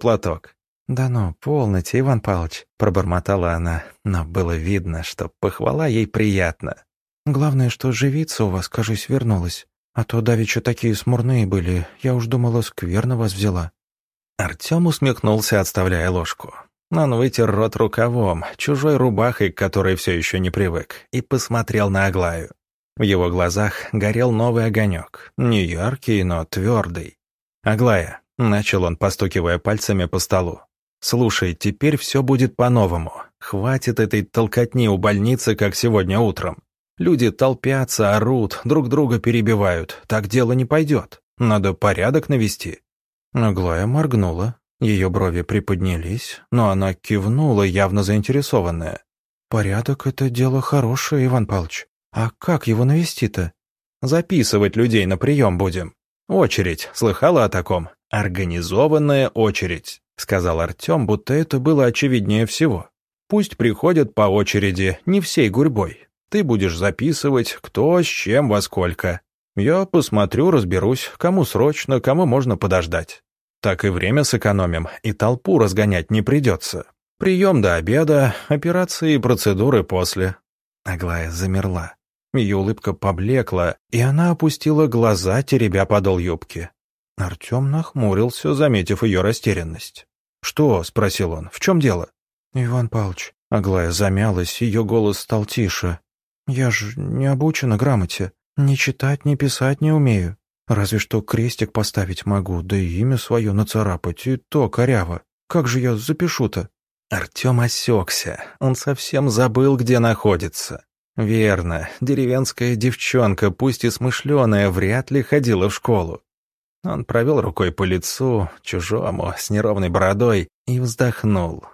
платок. «Да ну, полноте, Иван Павлович», — пробормотала она, но было видно, что похвала ей приятна. «Главное, что живица у вас, кажись, вернулась. А то давеча такие смурные были, я уж думала, скверно вас взяла». Артем усмехнулся, отставляя ложку. Он вытер рот рукавом, чужой рубахой, к которой все еще не привык, и посмотрел на Аглаю. В его глазах горел новый огонек, не яркий, но твердый. «Аглая», — начал он, постукивая пальцами по столу, «слушай, теперь все будет по-новому. Хватит этой толкотни у больницы, как сегодня утром. Люди толпятся, орут, друг друга перебивают. Так дело не пойдет. Надо порядок навести». Аглая моргнула, ее брови приподнялись, но она кивнула, явно заинтересованная. «Порядок — это дело хорошее, Иван Павлович. А как его навести-то?» «Записывать людей на прием будем. Очередь. Слыхала о таком? Организованная очередь», — сказал Артем, будто это было очевиднее всего. «Пусть приходят по очереди, не всей гурьбой. Ты будешь записывать, кто, с чем, во сколько. Я посмотрю, разберусь, кому срочно, кому можно подождать. Так и время сэкономим, и толпу разгонять не придется. Прием до обеда, операции и процедуры после». Аглая замерла. Ее улыбка поблекла, и она опустила глаза, теребя подол юбки. Артем нахмурился, заметив ее растерянность. «Что?» — спросил он. «В чем дело?» «Иван Павлович». Аглая замялась, ее голос стал тише. «Я ж не обучена грамоте. Ни читать, ни писать не умею. Разве что крестик поставить могу, да и имя свое нацарапать, и то коряво. Как же я запишу-то?» Артем осекся. Он совсем забыл, где находится. Верно, деревенская девчонка, пусть и смышленая, вряд ли ходила в школу. Он провел рукой по лицу, чужому, с неровной бородой, и вздохнул.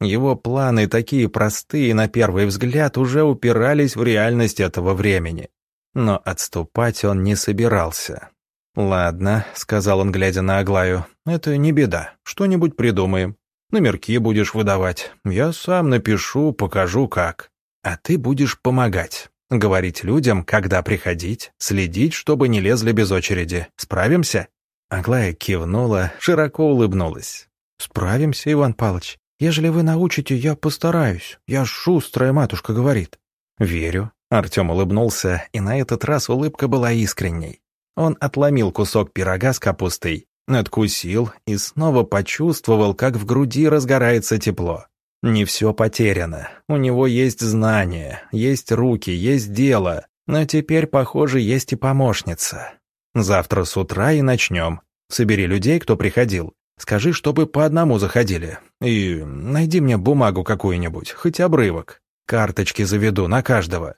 Его планы, такие простые на первый взгляд, уже упирались в реальность этого времени. Но отступать он не собирался. «Ладно», — сказал он, глядя на Аглаю, — «это не беда, что-нибудь придумаем. Номерки будешь выдавать. Я сам напишу, покажу как. А ты будешь помогать. Говорить людям, когда приходить, следить, чтобы не лезли без очереди. Справимся?» Аглая кивнула, широко улыбнулась. «Справимся, Иван Павлович. Ежели вы научите, я постараюсь. Я шустрая матушка говорит». «Верю». Артем улыбнулся, и на этот раз улыбка была искренней. Он отломил кусок пирога с капустой, надкусил и снова почувствовал, как в груди разгорается тепло. Не все потеряно. У него есть знания, есть руки, есть дело, но теперь, похоже, есть и помощница. Завтра с утра и начнем. Собери людей, кто приходил. Скажи, чтобы по одному заходили. И найди мне бумагу какую-нибудь, хоть обрывок. Карточки заведу на каждого.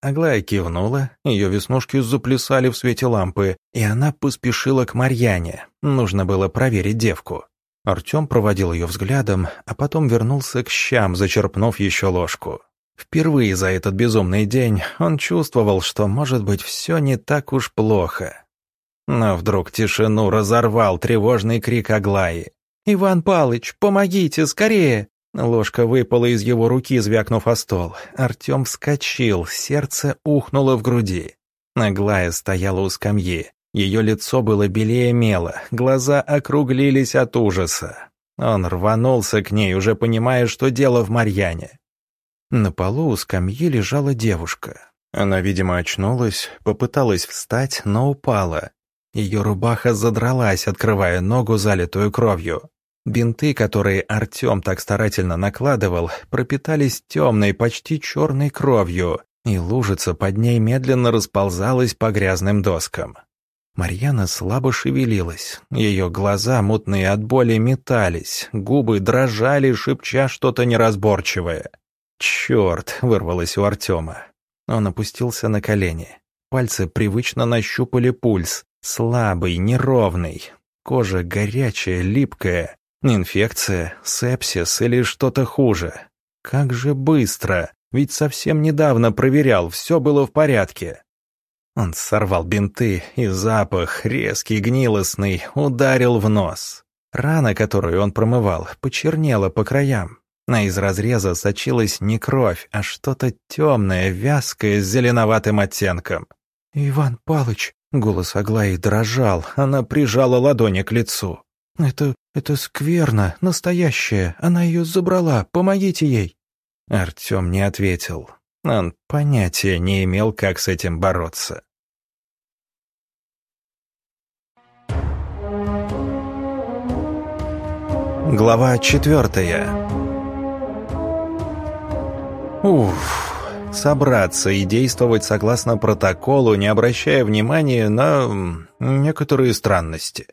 Аглая кивнула, ее веснушки заплясали в свете лампы, и она поспешила к Марьяне. Нужно было проверить девку. Артем проводил ее взглядом, а потом вернулся к щам, зачерпнув еще ложку. Впервые за этот безумный день он чувствовал, что, может быть, все не так уж плохо. Но вдруг тишину разорвал тревожный крик Аглаи. «Иван Палыч, помогите, скорее!» Ложка выпала из его руки, звякнув о стол. Артем вскочил, сердце ухнуло в груди. Аглая стояла у скамьи. Ее лицо было белее мела, глаза округлились от ужаса. Он рванулся к ней, уже понимая, что дело в Марьяне. На полу у скамьи лежала девушка. Она, видимо, очнулась, попыталась встать, но упала. Ее рубаха задралась, открывая ногу, залитую кровью. Бинты, которые Артем так старательно накладывал, пропитались темной, почти черной кровью, и лужица под ней медленно расползалась по грязным доскам. Марьяна слабо шевелилась, ее глаза, мутные от боли, метались, губы дрожали, шепча что-то неразборчивое. «Черт!» — вырвалось у Артема. Он опустился на колени. Пальцы привычно нащупали пульс, слабый, неровный. Кожа горячая, липкая. Инфекция, сепсис или что-то хуже. Как же быстро! Ведь совсем недавно проверял, все было в порядке. Он сорвал бинты, и запах, резкий, гнилостный, ударил в нос. Рана, которую он промывал, почернела по краям. А из разреза сочилась не кровь, а что-то темное, вязкое, с зеленоватым оттенком. «Иван Палыч!» — голос Аглаи дрожал, она прижала ладони к лицу. Это... это скверно, настоящая. Она ее забрала. Помогите ей!» Артем не ответил. Он понятия не имел, как с этим бороться. Глава четвертая. Уф, собраться и действовать согласно протоколу, не обращая внимания на некоторые странности.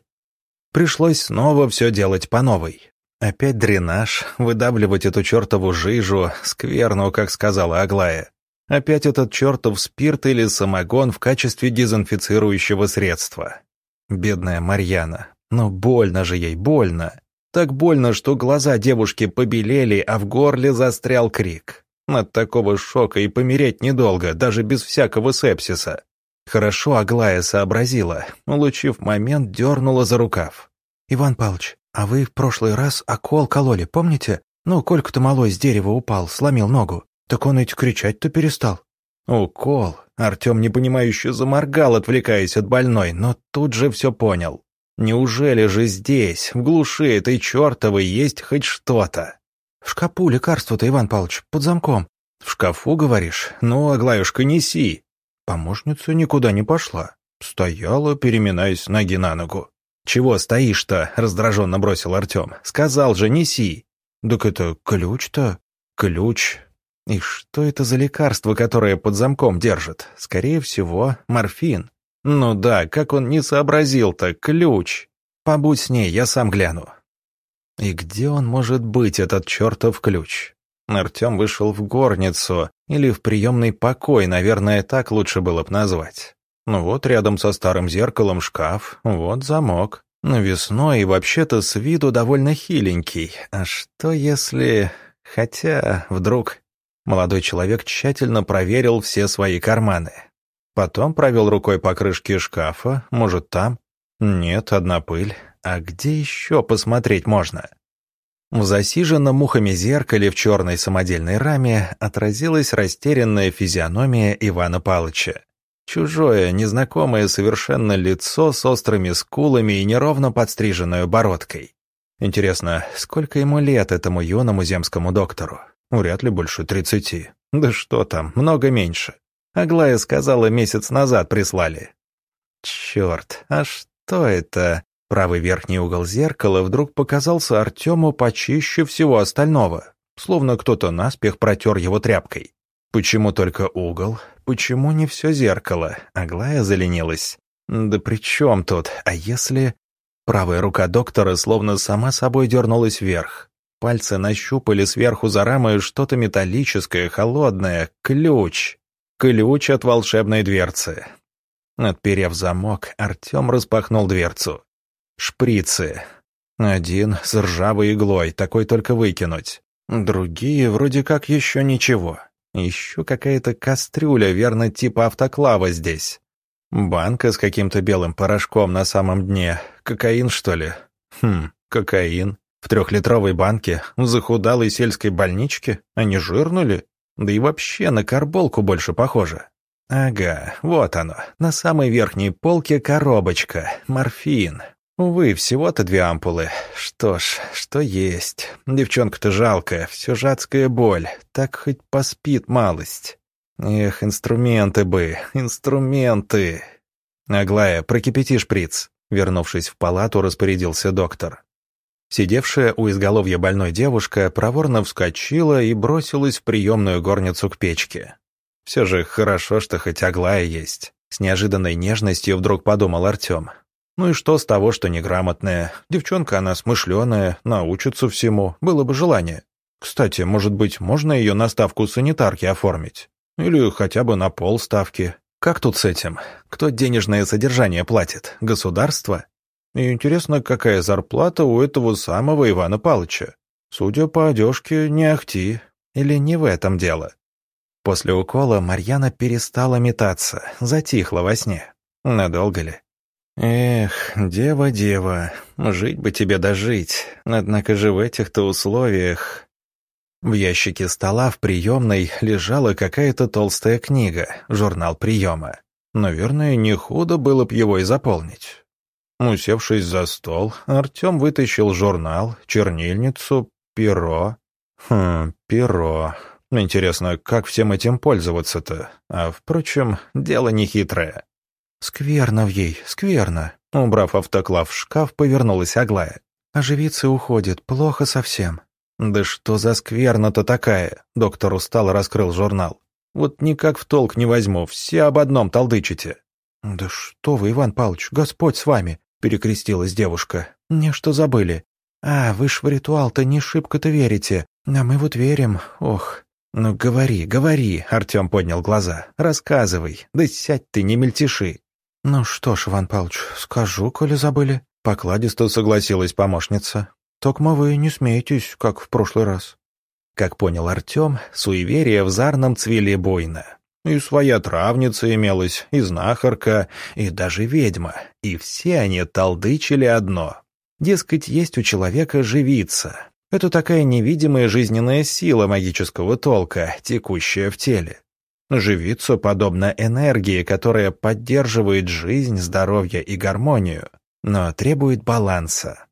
Пришлось снова все делать по новой. Опять дренаж, выдавливать эту чертову жижу, скверну, как сказала Аглая. Опять этот чертов спирт или самогон в качестве дезинфицирующего средства. Бедная Марьяна. Но больно же ей, больно. Так больно, что глаза девушки побелели, а в горле застрял крик. От такого шока и помереть недолго, даже без всякого сепсиса. Хорошо Аглая сообразила, улучив момент, дернула за рукав. «Иван Павлович, а вы в прошлый раз окол кололи, помните? Ну, Колька-то малой с дерева упал, сломил ногу. Так он ведь кричать-то перестал». Укол. Артем непонимающе заморгал, отвлекаясь от больной, но тут же все понял. Неужели же здесь, в глуши этой чертовой, есть хоть что-то? В шкафу лекарство-то, Иван Павлович, под замком. В шкафу, говоришь? Ну, Аглаюшка, неси. Помощница никуда не пошла. Стояла, переминаясь ноги на ногу. «Чего стоишь-то?» — раздраженно бросил Артем. «Сказал же, неси». «Так это ключ-то?» «Ключ. И что это за лекарство, которое под замком держит? Скорее всего, морфин. Ну да, как он не сообразил-то, ключ. Побудь с ней, я сам гляну. И где он может быть, этот чертов ключ? Артем вышел в горницу, или в приемный покой, наверное, так лучше было бы назвать. Ну вот рядом со старым зеркалом шкаф, вот замок. Навесной и вообще-то с виду довольно хиленький. А что если... Хотя, вдруг... Молодой человек тщательно проверил все свои карманы. Потом провел рукой по крышке шкафа. Может, там? Нет, одна пыль. А где еще посмотреть можно? В засиженном мухами зеркале в черной самодельной раме отразилась растерянная физиономия Ивана Палыча. Чужое, незнакомое совершенно лицо с острыми скулами и неровно подстриженной бородкой. Интересно, сколько ему лет этому юному земскому доктору? Вряд ли больше тридцати. Да что там, много меньше. Аглая сказала, месяц назад прислали. Черт, а что это? Правый верхний угол зеркала вдруг показался Артему почище всего остального, словно кто-то наспех протер его тряпкой. Почему только угол? Почему не все зеркало? Аглая заленилась. Да при чем тут? А если... Правая рука доктора словно сама собой дернулась вверх. Пальцы нащупали сверху за рамой что-то металлическое, холодное, ключ. Ключ от волшебной дверцы. Отперев замок, Артем распахнул дверцу. Шприцы. Один с ржавой иглой, такой только выкинуть. Другие вроде как еще ничего. Еще какая-то кастрюля, верно, типа автоклава здесь. Банка с каким-то белым порошком на самом дне. Кокаин, что ли? Хм, кокаин. В трехлитровой банке? В захудалой сельской больничке? Они жирнули? Да и вообще на карболку больше похоже. Ага, вот оно. На самой верхней полке коробочка. Морфин. Увы, всего-то две ампулы. Что ж, что есть. Девчонка-то жалкая, все жадская боль. Так хоть поспит малость. Эх, инструменты бы, инструменты. Аглая, прокипяти шприц. Вернувшись в палату, распорядился доктор. Сидевшая у изголовья больной девушка проворно вскочила и бросилась в приемную горницу к печке. Все же хорошо, что хоть Аглая есть. С неожиданной нежностью вдруг подумал Артем. Ну и что с того, что неграмотная? Девчонка она смышленая, научится всему, было бы желание. Кстати, может быть, можно ее на ставку санитарки оформить? Или хотя бы на полставки? Как тут с этим? Кто денежное содержание платит? Государство? И интересно, какая зарплата у этого самого Ивана Палыча? Судя по одежке, не ахти. Или не в этом дело? После укола Марьяна перестала метаться, затихла во сне. Надолго ли? Эх, дева, дева, жить бы тебе дожить. Однако же в этих-то условиях... В ящике стола в приемной лежала какая-то толстая книга, журнал приема. Наверное, не худо было б его и заполнить. Усевшись за стол, Артем вытащил журнал, чернильницу, перо. Хм, перо. Интересно, как всем этим пользоваться-то? А, впрочем, дело нехитрое. «Скверно в ей, скверно», — убрав автоклав в шкаф, повернулась Аглая. «Оживиться уходит, плохо совсем». «Да что за скверно-то такая?» — доктор устал раскрыл журнал. «Вот никак в толк не возьму, все об одном толдычите». «Да что вы, Иван Павлович, Господь с вами!» — перекрестилась девушка. «Не что забыли. А, вы ж в ритуал-то не шибко-то верите, а мы вот верим, ох». «Ну говори, говори», — Артем поднял глаза. «Рассказывай, да сядь ты, не мельтеши». «Ну что ж, Иван Павлович, скажу, коли забыли». Покладисто согласилась помощница. «Токма вы не смеетесь, как в прошлый раз». Как понял Артем, суеверия в Зарном цвели буйно. И своя травница имелась, и знахарка, и даже ведьма. И все они толдычили одно. Дескать, есть у человека живица. Это такая невидимая жизненная сила магического толка, текущая в теле. Живица подобна энергии, которая поддерживает жизнь, здоровье и гармонию, но требует баланса.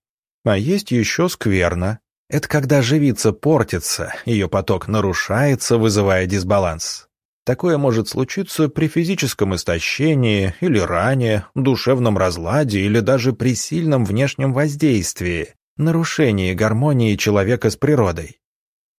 А есть еще скверно. Это когда живица портится, ее поток нарушается, вызывая дисбаланс. Такое может случиться при физическом истощении или ране, душевном разладе или даже при сильном внешнем воздействии, нарушении гармонии человека с природой.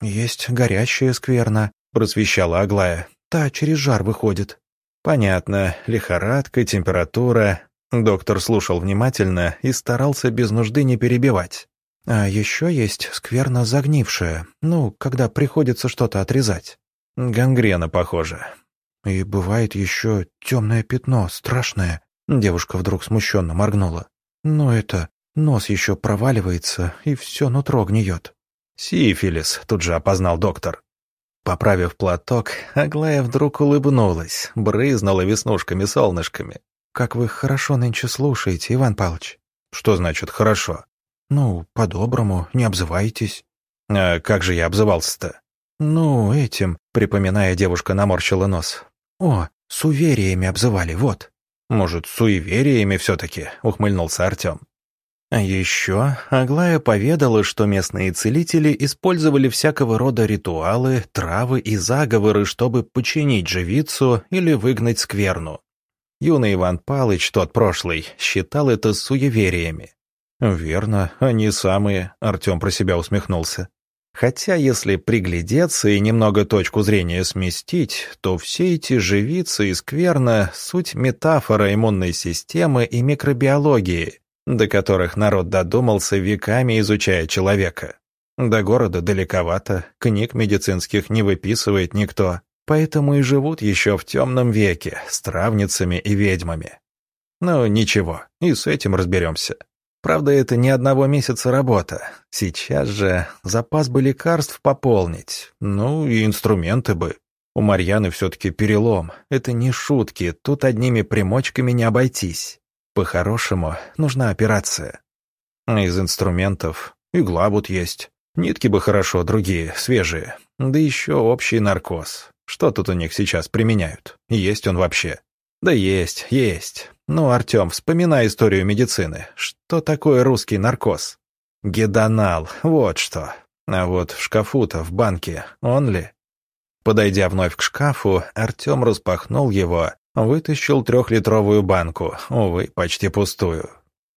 «Есть горящая скверна», — просвещала Аглая. Та через жар выходит». «Понятно. Лихорадка, температура». Доктор слушал внимательно и старался без нужды не перебивать. «А еще есть скверно загнившая, ну, когда приходится что-то отрезать. Гангрена, похоже. И бывает еще темное пятно, страшное». Девушка вдруг смущенно моргнула. «Ну это, нос еще проваливается, и все нутро гниет». «Сифилис», — тут же опознал доктор. Поправив платок, Аглая вдруг улыбнулась, брызнула веснушками-солнышками. «Как вы хорошо нынче слушаете, Иван Павлович». «Что значит «хорошо»?» «Ну, по-доброму, не обзывайтесь». «А как же я обзывался-то?» «Ну, этим», — припоминая, девушка наморщила нос. «О, с увериями обзывали, вот». «Может, суевериями все-таки?» — ухмыльнулся Артем. А еще Аглая поведала, что местные целители использовали всякого рода ритуалы, травы и заговоры, чтобы починить живицу или выгнать скверну. Юный Иван Палыч, тот прошлый, считал это суевериями. «Верно, они самые», — Артем про себя усмехнулся. Хотя, если приглядеться и немного точку зрения сместить, то все эти живицы и скверна — суть метафора иммунной системы и микробиологии, до которых народ додумался веками изучая человека. До города далековато, книг медицинских не выписывает никто, поэтому и живут еще в темном веке с травницами и ведьмами. Ну, ничего, и с этим разберемся. Правда, это не одного месяца работа. Сейчас же запас бы лекарств пополнить, ну и инструменты бы. У Марьяны все-таки перелом. Это не шутки, тут одними примочками не обойтись. По-хорошему, нужна операция. Из инструментов игла вот есть. Нитки бы хорошо, другие, свежие. Да еще общий наркоз. Что тут у них сейчас применяют? Есть он вообще? Да есть, есть. Ну, Артем, вспоминай историю медицины. Что такое русский наркоз? Гедонал, вот что. А вот в шкафу-то, в банке, он ли? Подойдя вновь к шкафу, Артем распахнул его Вытащил трехлитровую банку, увы, почти пустую.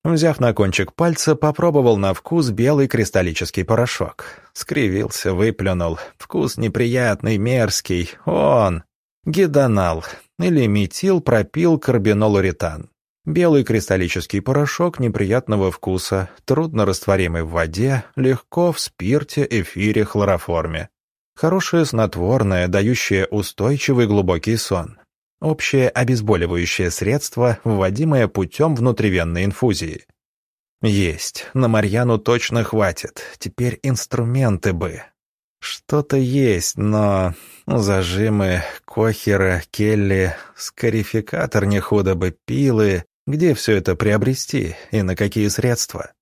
Взяв на кончик пальца, попробовал на вкус белый кристаллический порошок. Скривился, выплюнул. Вкус неприятный, мерзкий. Он! Гидонал или метилпропилкарбинолуретан. Белый кристаллический порошок неприятного вкуса, трудно растворимый в воде, легко в спирте, эфире, хлороформе. Хорошее снотворное, дающее устойчивый глубокий сон. Общее обезболивающее средство, вводимое путем внутривенной инфузии. Есть, на Марьяну точно хватит. Теперь инструменты бы. Что-то есть, но зажимы, кохера, келли, скарификатор не худо бы, пилы. Где все это приобрести и на какие средства?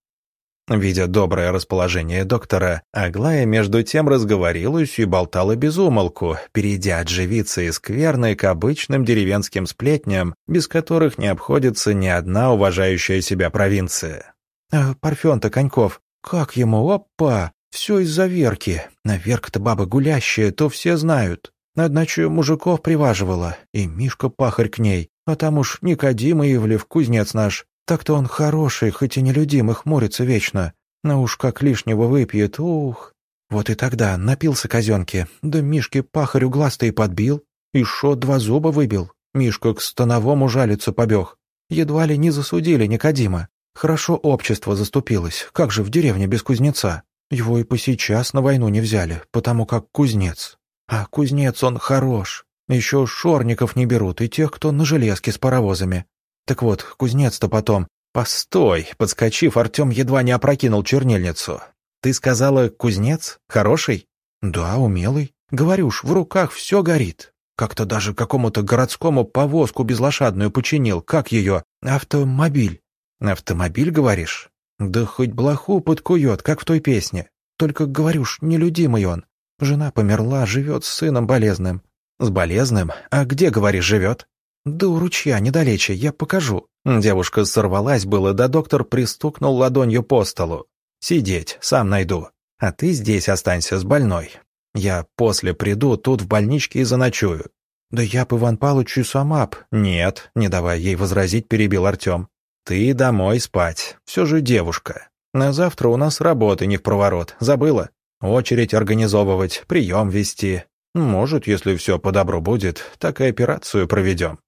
Видя доброе расположение доктора, Аглая между тем разговорилась и болтала без умолку, перейдя от живицы и скверной к обычным деревенским сплетням, без которых не обходится ни одна уважающая себя провинция. «А Парфен-то Коньков, как ему, опа! Все из-за Верки. На Верка-то баба гулящая, то все знают. Одначе мужиков приваживала, и Мишка-пахарь к ней, а там уж Никодим Ивлев, кузнец наш, так-то он хороший, хоть и нелюдим и хмурится вечно. Но уж как лишнего выпьет, ух. Вот и тогда напился казенки, да Мишке пахарю глаз-то подбил, и шо два зуба выбил. Мишка к становому жалиться побег. Едва ли не засудили Никодима. Хорошо общество заступилось, как же в деревне без кузнеца? Его и по сейчас на войну не взяли, потому как кузнец. А кузнец он хорош. Еще шорников не берут и тех, кто на железке с паровозами. Так вот, кузнец-то потом... Постой, подскочив, Артем едва не опрокинул чернильницу. Ты сказала, кузнец? Хороший? Да, умелый. Говорю ж, в руках все горит. Как-то даже какому-то городскому повозку безлошадную починил. Как ее? Автомобиль. Автомобиль, говоришь? Да хоть блоху подкует, как в той песне. Только, говорю ж, нелюдимый он. Жена померла, живет с сыном болезным. С болезным? А где, говоришь, живет? «Да у ручья, недалече, я покажу». Девушка сорвалась было, да доктор пристукнул ладонью по столу. «Сидеть, сам найду. А ты здесь останься с больной. Я после приду, тут в больничке и заночую». «Да я б, Иван Павлович, сама б». «Нет», не давая ей возразить, перебил Артем. «Ты домой спать. Все же девушка. На завтра у нас работы не в проворот. Забыла? Очередь организовывать, прием вести. Может, если все по добру будет, так и операцию проведем».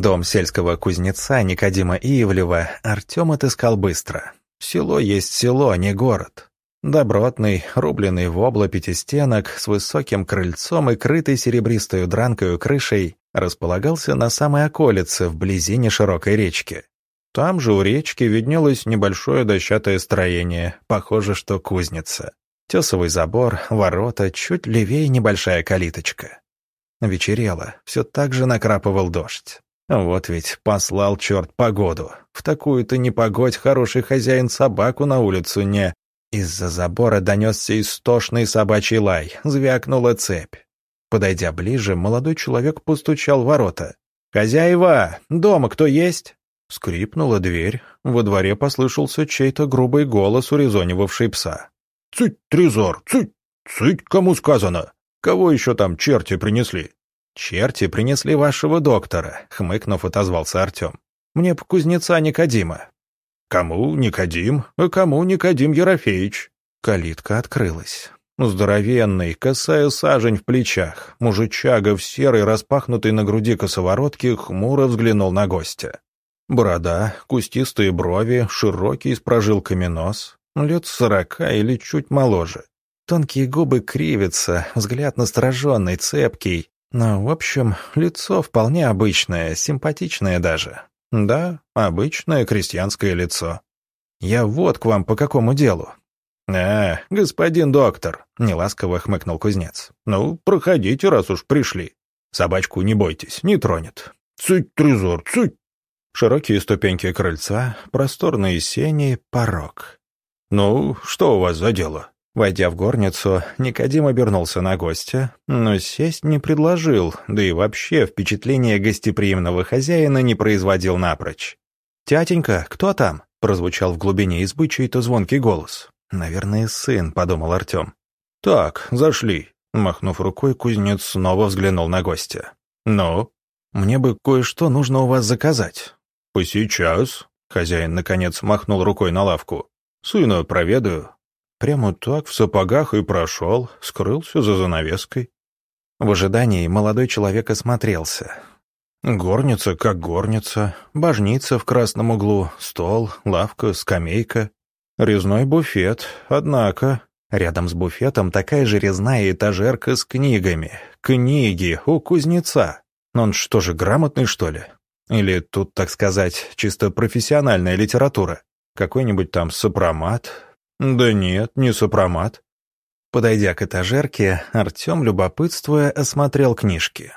Дом сельского кузнеца Никодима Иевлева Артем отыскал быстро. Село есть село, а не город. Добротный, рубленый в обла пятистенок, с высоким крыльцом и крытой серебристой дранкою крышей, располагался на самой околице, вблизи неширокой речки. Там же у речки виднелось небольшое дощатое строение, похоже, что кузница. Тесовый забор, ворота, чуть левее небольшая калиточка. Вечерело, все так же накрапывал дождь. Вот ведь послал черт погоду. В такую-то непогодь хороший хозяин собаку на улицу не... Из-за забора донесся истошный собачий лай, звякнула цепь. Подойдя ближе, молодой человек постучал в ворота. «Хозяева, дома кто есть?» Скрипнула дверь. Во дворе послышался чей-то грубый голос, урезонивавший пса. «Цыть, Трезор, цыть, цыть, кому сказано? Кого еще там черти принесли?» «Черти принесли вашего доктора», — хмыкнув, отозвался Артем. «Мне б кузнеца Никодима». «Кому Никодим, а кому Никодим Ерофеич?» Калитка открылась. Здоровенный, косая сажень в плечах, мужичага в серой, распахнутой на груди косоворотке, хмуро взглянул на гостя. Борода, кустистые брови, широкий с прожилками нос, лет сорока или чуть моложе. Тонкие губы кривятся, взгляд настороженный, цепкий, ну, в общем, лицо вполне обычное, симпатичное даже. Да, обычное крестьянское лицо. Я вот к вам по какому делу. «А, господин доктор», — неласково хмыкнул кузнец. «Ну, проходите, раз уж пришли. Собачку не бойтесь, не тронет. Цыть, трезор, цыть!» Широкие ступеньки крыльца, просторные сени, порог. «Ну, что у вас за дело?» Войдя в горницу, Никодим обернулся на гостя, но сесть не предложил, да и вообще впечатление гостеприимного хозяина не производил напрочь. «Тятенька, кто там?» — прозвучал в глубине избы чей-то звонкий голос. «Наверное, сын», — подумал Артем. «Так, зашли», — махнув рукой, кузнец снова взглянул на гостя. «Ну?» «Мне бы кое-что нужно у вас заказать». «Посейчас», — хозяин, наконец, махнул рукой на лавку. «Сына проведаю, Прямо так, в сапогах и прошел, скрылся за занавеской. В ожидании молодой человек осмотрелся. Горница как горница, божница в красном углу, стол, лавка, скамейка. Резной буфет, однако. Рядом с буфетом такая же резная этажерка с книгами. Книги у кузнеца. Он что же, грамотный, что ли? Или тут, так сказать, чисто профессиональная литература? Какой-нибудь там сопромат, «Да нет, не сопромат». Подойдя к этажерке, Артем, любопытствуя, осмотрел книжки.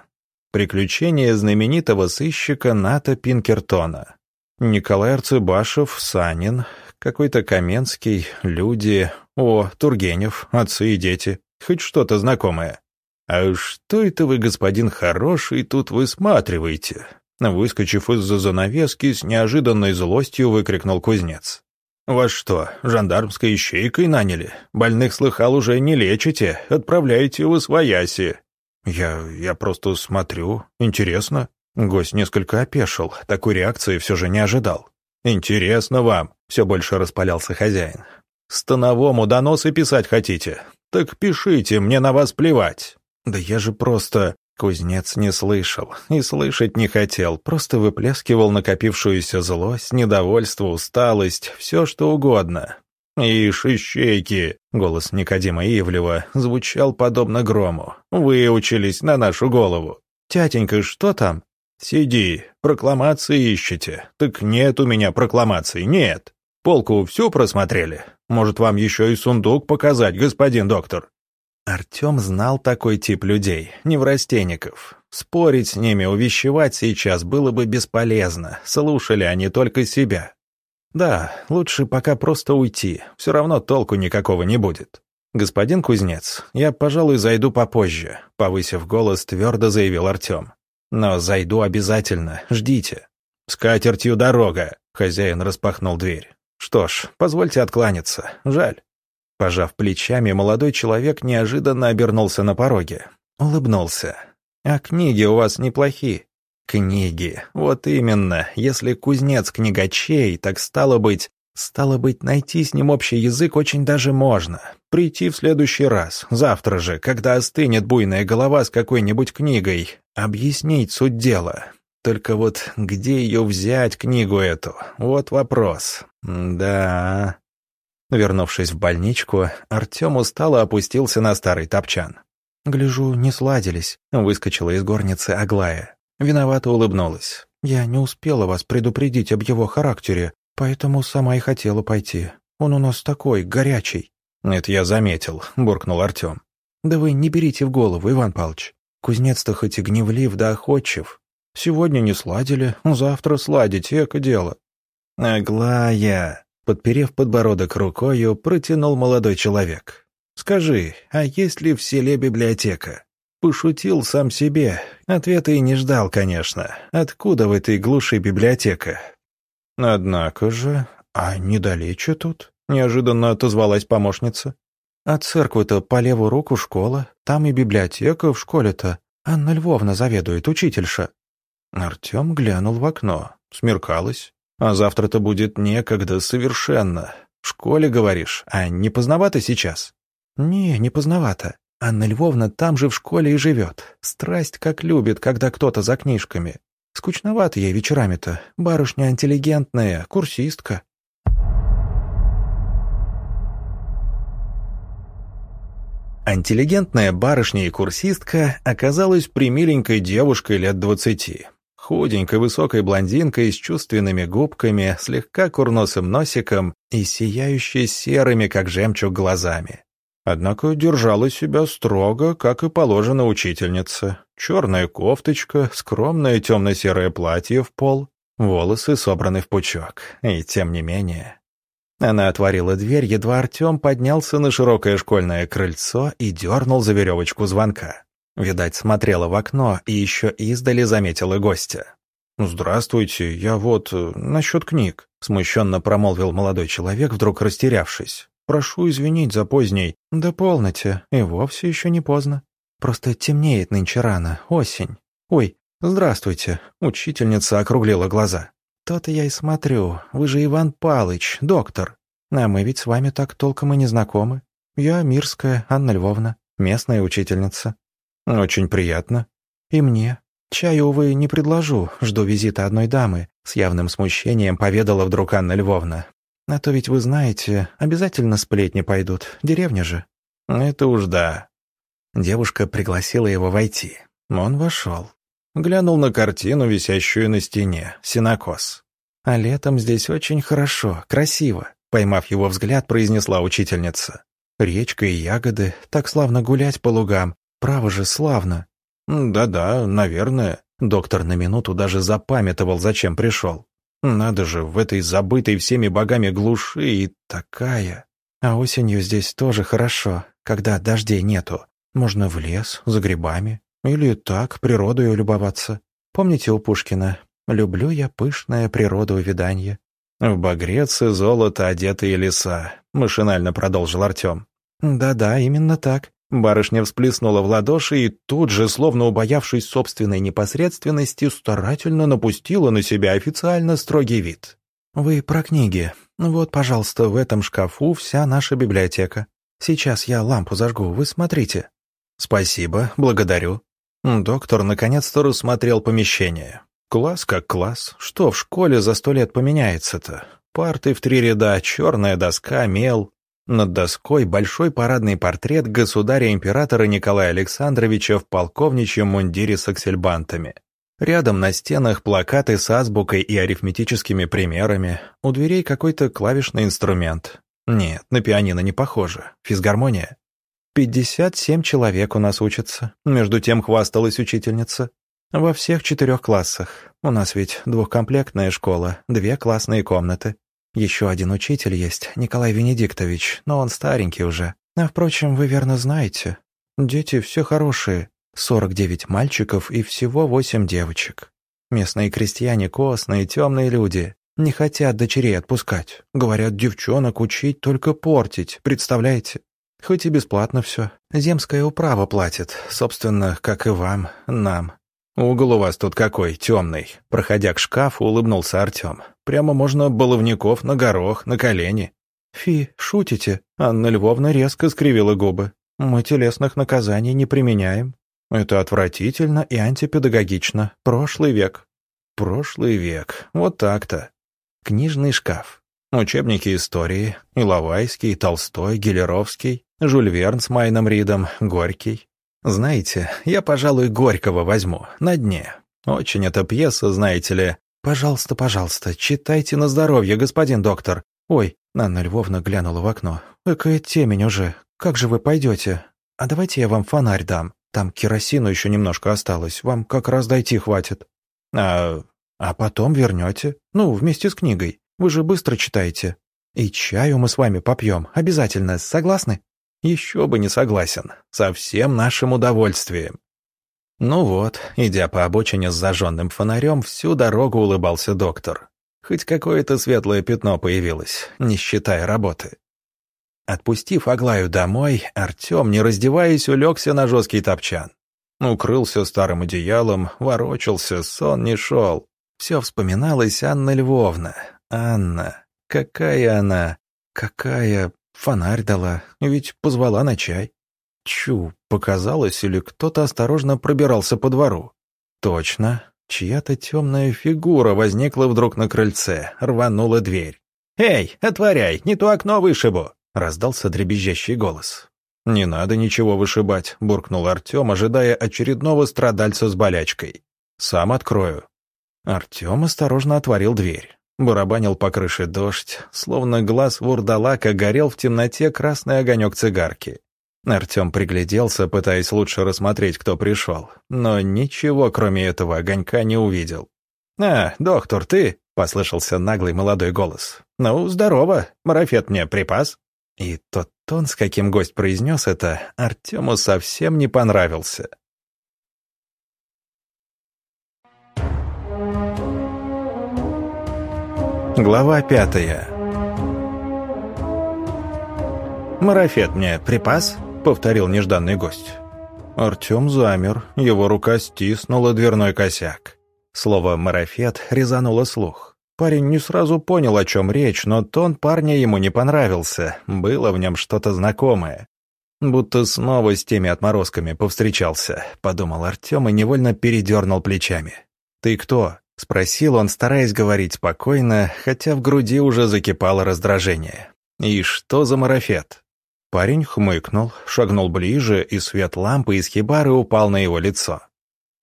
Приключения знаменитого сыщика Ната Пинкертона. Николай Арцебашев, Санин, какой-то Каменский, люди, о, Тургенев, отцы и дети. Хоть что-то знакомое. «А что это вы, господин хороший, тут высматриваете?» Выскочив из-за занавески, с неожиданной злостью выкрикнул кузнец. «Вас что, жандармской ищейкой наняли? Больных слыхал уже не лечите, отправляете в освояси». «Я... я просто смотрю. Интересно». Гость несколько опешил, такой реакции все же не ожидал. «Интересно вам», — все больше распалялся хозяин. «Становому доносы писать хотите? Так пишите, мне на вас плевать». «Да я же просто...» Кузнец не слышал и слышать не хотел, просто выплескивал накопившуюся злость, недовольство, усталость, все что угодно. «Ишь, ищейки!» — голос Никодима Ивлева звучал подобно грому. «Выучились на нашу голову!» «Тятенька, что там?» «Сиди, прокламации ищете. Так нет у меня прокламации, нет. Полку всю просмотрели. Может, вам еще и сундук показать, господин доктор?» Артем знал такой тип людей, неврастенников. Спорить с ними, увещевать сейчас было бы бесполезно, слушали они только себя. Да, лучше пока просто уйти, все равно толку никакого не будет. «Господин кузнец, я, пожалуй, зайду попозже», — повысив голос, твердо заявил Артем. «Но зайду обязательно, ждите». «С катертью дорога», — хозяин распахнул дверь. «Что ж, позвольте откланяться, жаль». Пожав плечами, молодой человек неожиданно обернулся на пороге. Улыбнулся. «А книги у вас неплохие». «Книги. Вот именно. Если кузнец книгачей, так стало быть... Стало быть, найти с ним общий язык очень даже можно. Прийти в следующий раз, завтра же, когда остынет буйная голова с какой-нибудь книгой, объяснить суть дела. Только вот где ее взять, книгу эту? Вот вопрос. Да... Вернувшись в больничку, Артем устало опустился на старый топчан. «Гляжу, не сладились», — выскочила из горницы Аглая. Виновато улыбнулась. «Я не успела вас предупредить об его характере, поэтому сама и хотела пойти. Он у нас такой, горячий». «Это я заметил», — буркнул Артем. «Да вы не берите в голову, Иван Павлович. Кузнец-то хоть и гневлив да охотчив. Сегодня не сладили, завтра сладить, эко дело». «Аглая», Подперев подбородок рукою, протянул молодой человек. «Скажи, а есть ли в селе библиотека?» Пошутил сам себе. Ответа и не ждал, конечно. Откуда в этой глуши библиотека? Однако же... А недалече тут? Неожиданно отозвалась помощница. А церкву-то по левую руку школа. Там и библиотека в школе-то. Анна Львовна заведует, учительша. Артем глянул в окно. Смеркалось. А завтра-то будет некогда совершенно. В школе, говоришь, а не поздновато сейчас? Не, не поздновато. Анна Львовна там же в школе и живет. Страсть как любит, когда кто-то за книжками. Скучновато ей вечерами-то. Барышня интеллигентная, курсистка. Интеллигентная барышня и курсистка оказалась примиленькой девушкой лет двадцати. Худенькой высокой блондинкой с чувственными губками, слегка курносым носиком и сияющей серыми, как жемчуг, глазами. Однако держала себя строго, как и положено учительнице. Черная кофточка, скромное темно-серое платье в пол, волосы собраны в пучок. И тем не менее... Она отворила дверь, едва Артем поднялся на широкое школьное крыльцо и дернул за веревочку звонка. Видать, смотрела в окно и еще издали заметила гостя. «Здравствуйте, я вот... Э, насчет книг», — смущенно промолвил молодой человек, вдруг растерявшись. «Прошу извинить за поздний». «Да полноте, и вовсе еще не поздно. Просто темнеет нынче рано, осень. Ой, здравствуйте», — учительница округлила глаза. «То-то я и смотрю, вы же Иван Палыч, доктор. А мы ведь с вами так толком и не знакомы. Я Мирская Анна Львовна, местная учительница. «Очень приятно». «И мне. Чай, увы, не предложу, жду визита одной дамы», с явным смущением поведала вдруг Анна Львовна. «А то ведь вы знаете, обязательно сплетни пойдут, деревня же». «Это уж да». Девушка пригласила его войти. Он вошел. Глянул на картину, висящую на стене, синокос. «А летом здесь очень хорошо, красиво», поймав его взгляд, произнесла учительница. «Речка и ягоды, так славно гулять по лугам, Право же, славно. Да-да, наверное. Доктор на минуту даже запамятовал, зачем пришел. Надо же, в этой забытой всеми богами глуши и такая. А осенью здесь тоже хорошо, когда дождей нету. Можно в лес, за грибами. Или так, природою любоваться. Помните у Пушкина «Люблю я пышное природоувиданье». «В багрец и золото одетые леса», — машинально продолжил Артем. «Да-да, именно так». Барышня всплеснула в ладоши и тут же, словно убоявшись собственной непосредственности, старательно напустила на себя официально строгий вид. «Вы про книги. Вот, пожалуйста, в этом шкафу вся наша библиотека. Сейчас я лампу зажгу, вы смотрите». «Спасибо, благодарю». Доктор наконец-то рассмотрел помещение. Класс как класс. Что в школе за сто лет поменяется-то? Парты в три ряда, черная доска, мел. Над доской большой парадный портрет государя-императора Николая Александровича в полковничьем мундире с аксельбантами. Рядом на стенах плакаты с азбукой и арифметическими примерами. У дверей какой-то клавишный инструмент. Нет, на пианино не похоже. Физгармония. «Пятьдесят семь человек у нас учатся», — между тем хвасталась учительница. Во всех четырех классах. У нас ведь двухкомплектная школа, две классные комнаты. Еще один учитель есть, Николай Венедиктович, но он старенький уже. А впрочем, вы верно знаете. Дети все хорошие. 49 мальчиков и всего 8 девочек. Местные крестьяне костные, темные люди. Не хотят дочерей отпускать. Говорят, девчонок учить только портить, представляете? Хоть и бесплатно все. Земская управа платит, собственно, как и вам, нам. «Угол у вас тут какой, темный!» Проходя к шкафу, улыбнулся Артем. «Прямо можно баловников на горох, на колени». «Фи, шутите?» Анна Львовна резко скривила губы. «Мы телесных наказаний не применяем. Это отвратительно и антипедагогично. Прошлый век». «Прошлый век. Вот так-то». Книжный шкаф. Учебники истории. Иловайский, Толстой, Гелеровский, Жюль Верн с Майном Ридом, Горький. Знаете, я, пожалуй, Горького возьму, на дне. Очень эта пьеса, знаете ли. Пожалуйста, пожалуйста, читайте на здоровье, господин доктор. Ой, Анна Львовна глянула в окно. Экая темень уже. Как же вы пойдете? А давайте я вам фонарь дам. Там керосину еще немножко осталось. Вам как раз дойти хватит. А, а потом вернете. Ну, вместе с книгой. Вы же быстро читаете. И чаю мы с вами попьем. Обязательно. Согласны? Еще бы не согласен. Со всем нашим удовольствием. Ну вот, идя по обочине с зажженным фонарем, всю дорогу улыбался доктор. Хоть какое-то светлое пятно появилось, не считая работы. Отпустив Аглаю домой, Артем, не раздеваясь, улегся на жесткий топчан. Укрылся старым одеялом, ворочался, сон не шел. Все вспоминалась Анна Львовна. Анна. Какая она? Какая Фонарь дала, ведь позвала на чай. Чу, показалось, или кто-то осторожно пробирался по двору. Точно, чья-то темная фигура возникла вдруг на крыльце, рванула дверь. «Эй, отворяй, не то окно вышибу!» — раздался дребезжащий голос. «Не надо ничего вышибать», — буркнул Артем, ожидая очередного страдальца с болячкой. «Сам открою». Артем осторожно отворил дверь. Барабанил по крыше дождь, словно глаз вурдалака горел в темноте красный огонек цигарки. Артем пригляделся, пытаясь лучше рассмотреть, кто пришел, но ничего, кроме этого огонька, не увидел. «А, доктор, ты?» — послышался наглый молодой голос. «Ну, здорово, марафет мне припас». И тот тон, с каким гость произнес это, Артему совсем не понравился. Глава пятая «Марафет мне припас?» — повторил нежданный гость. Артем замер, его рука стиснула дверной косяк. Слово «марафет» резануло слух. Парень не сразу понял, о чем речь, но тон парня ему не понравился, было в нем что-то знакомое. Будто снова с теми отморозками повстречался, подумал Артем и невольно передернул плечами. «Ты кто?» — спросил он, стараясь говорить спокойно, хотя в груди уже закипало раздражение. «И что за марафет?» Парень хмыкнул, шагнул ближе, и свет лампы из хибары упал на его лицо.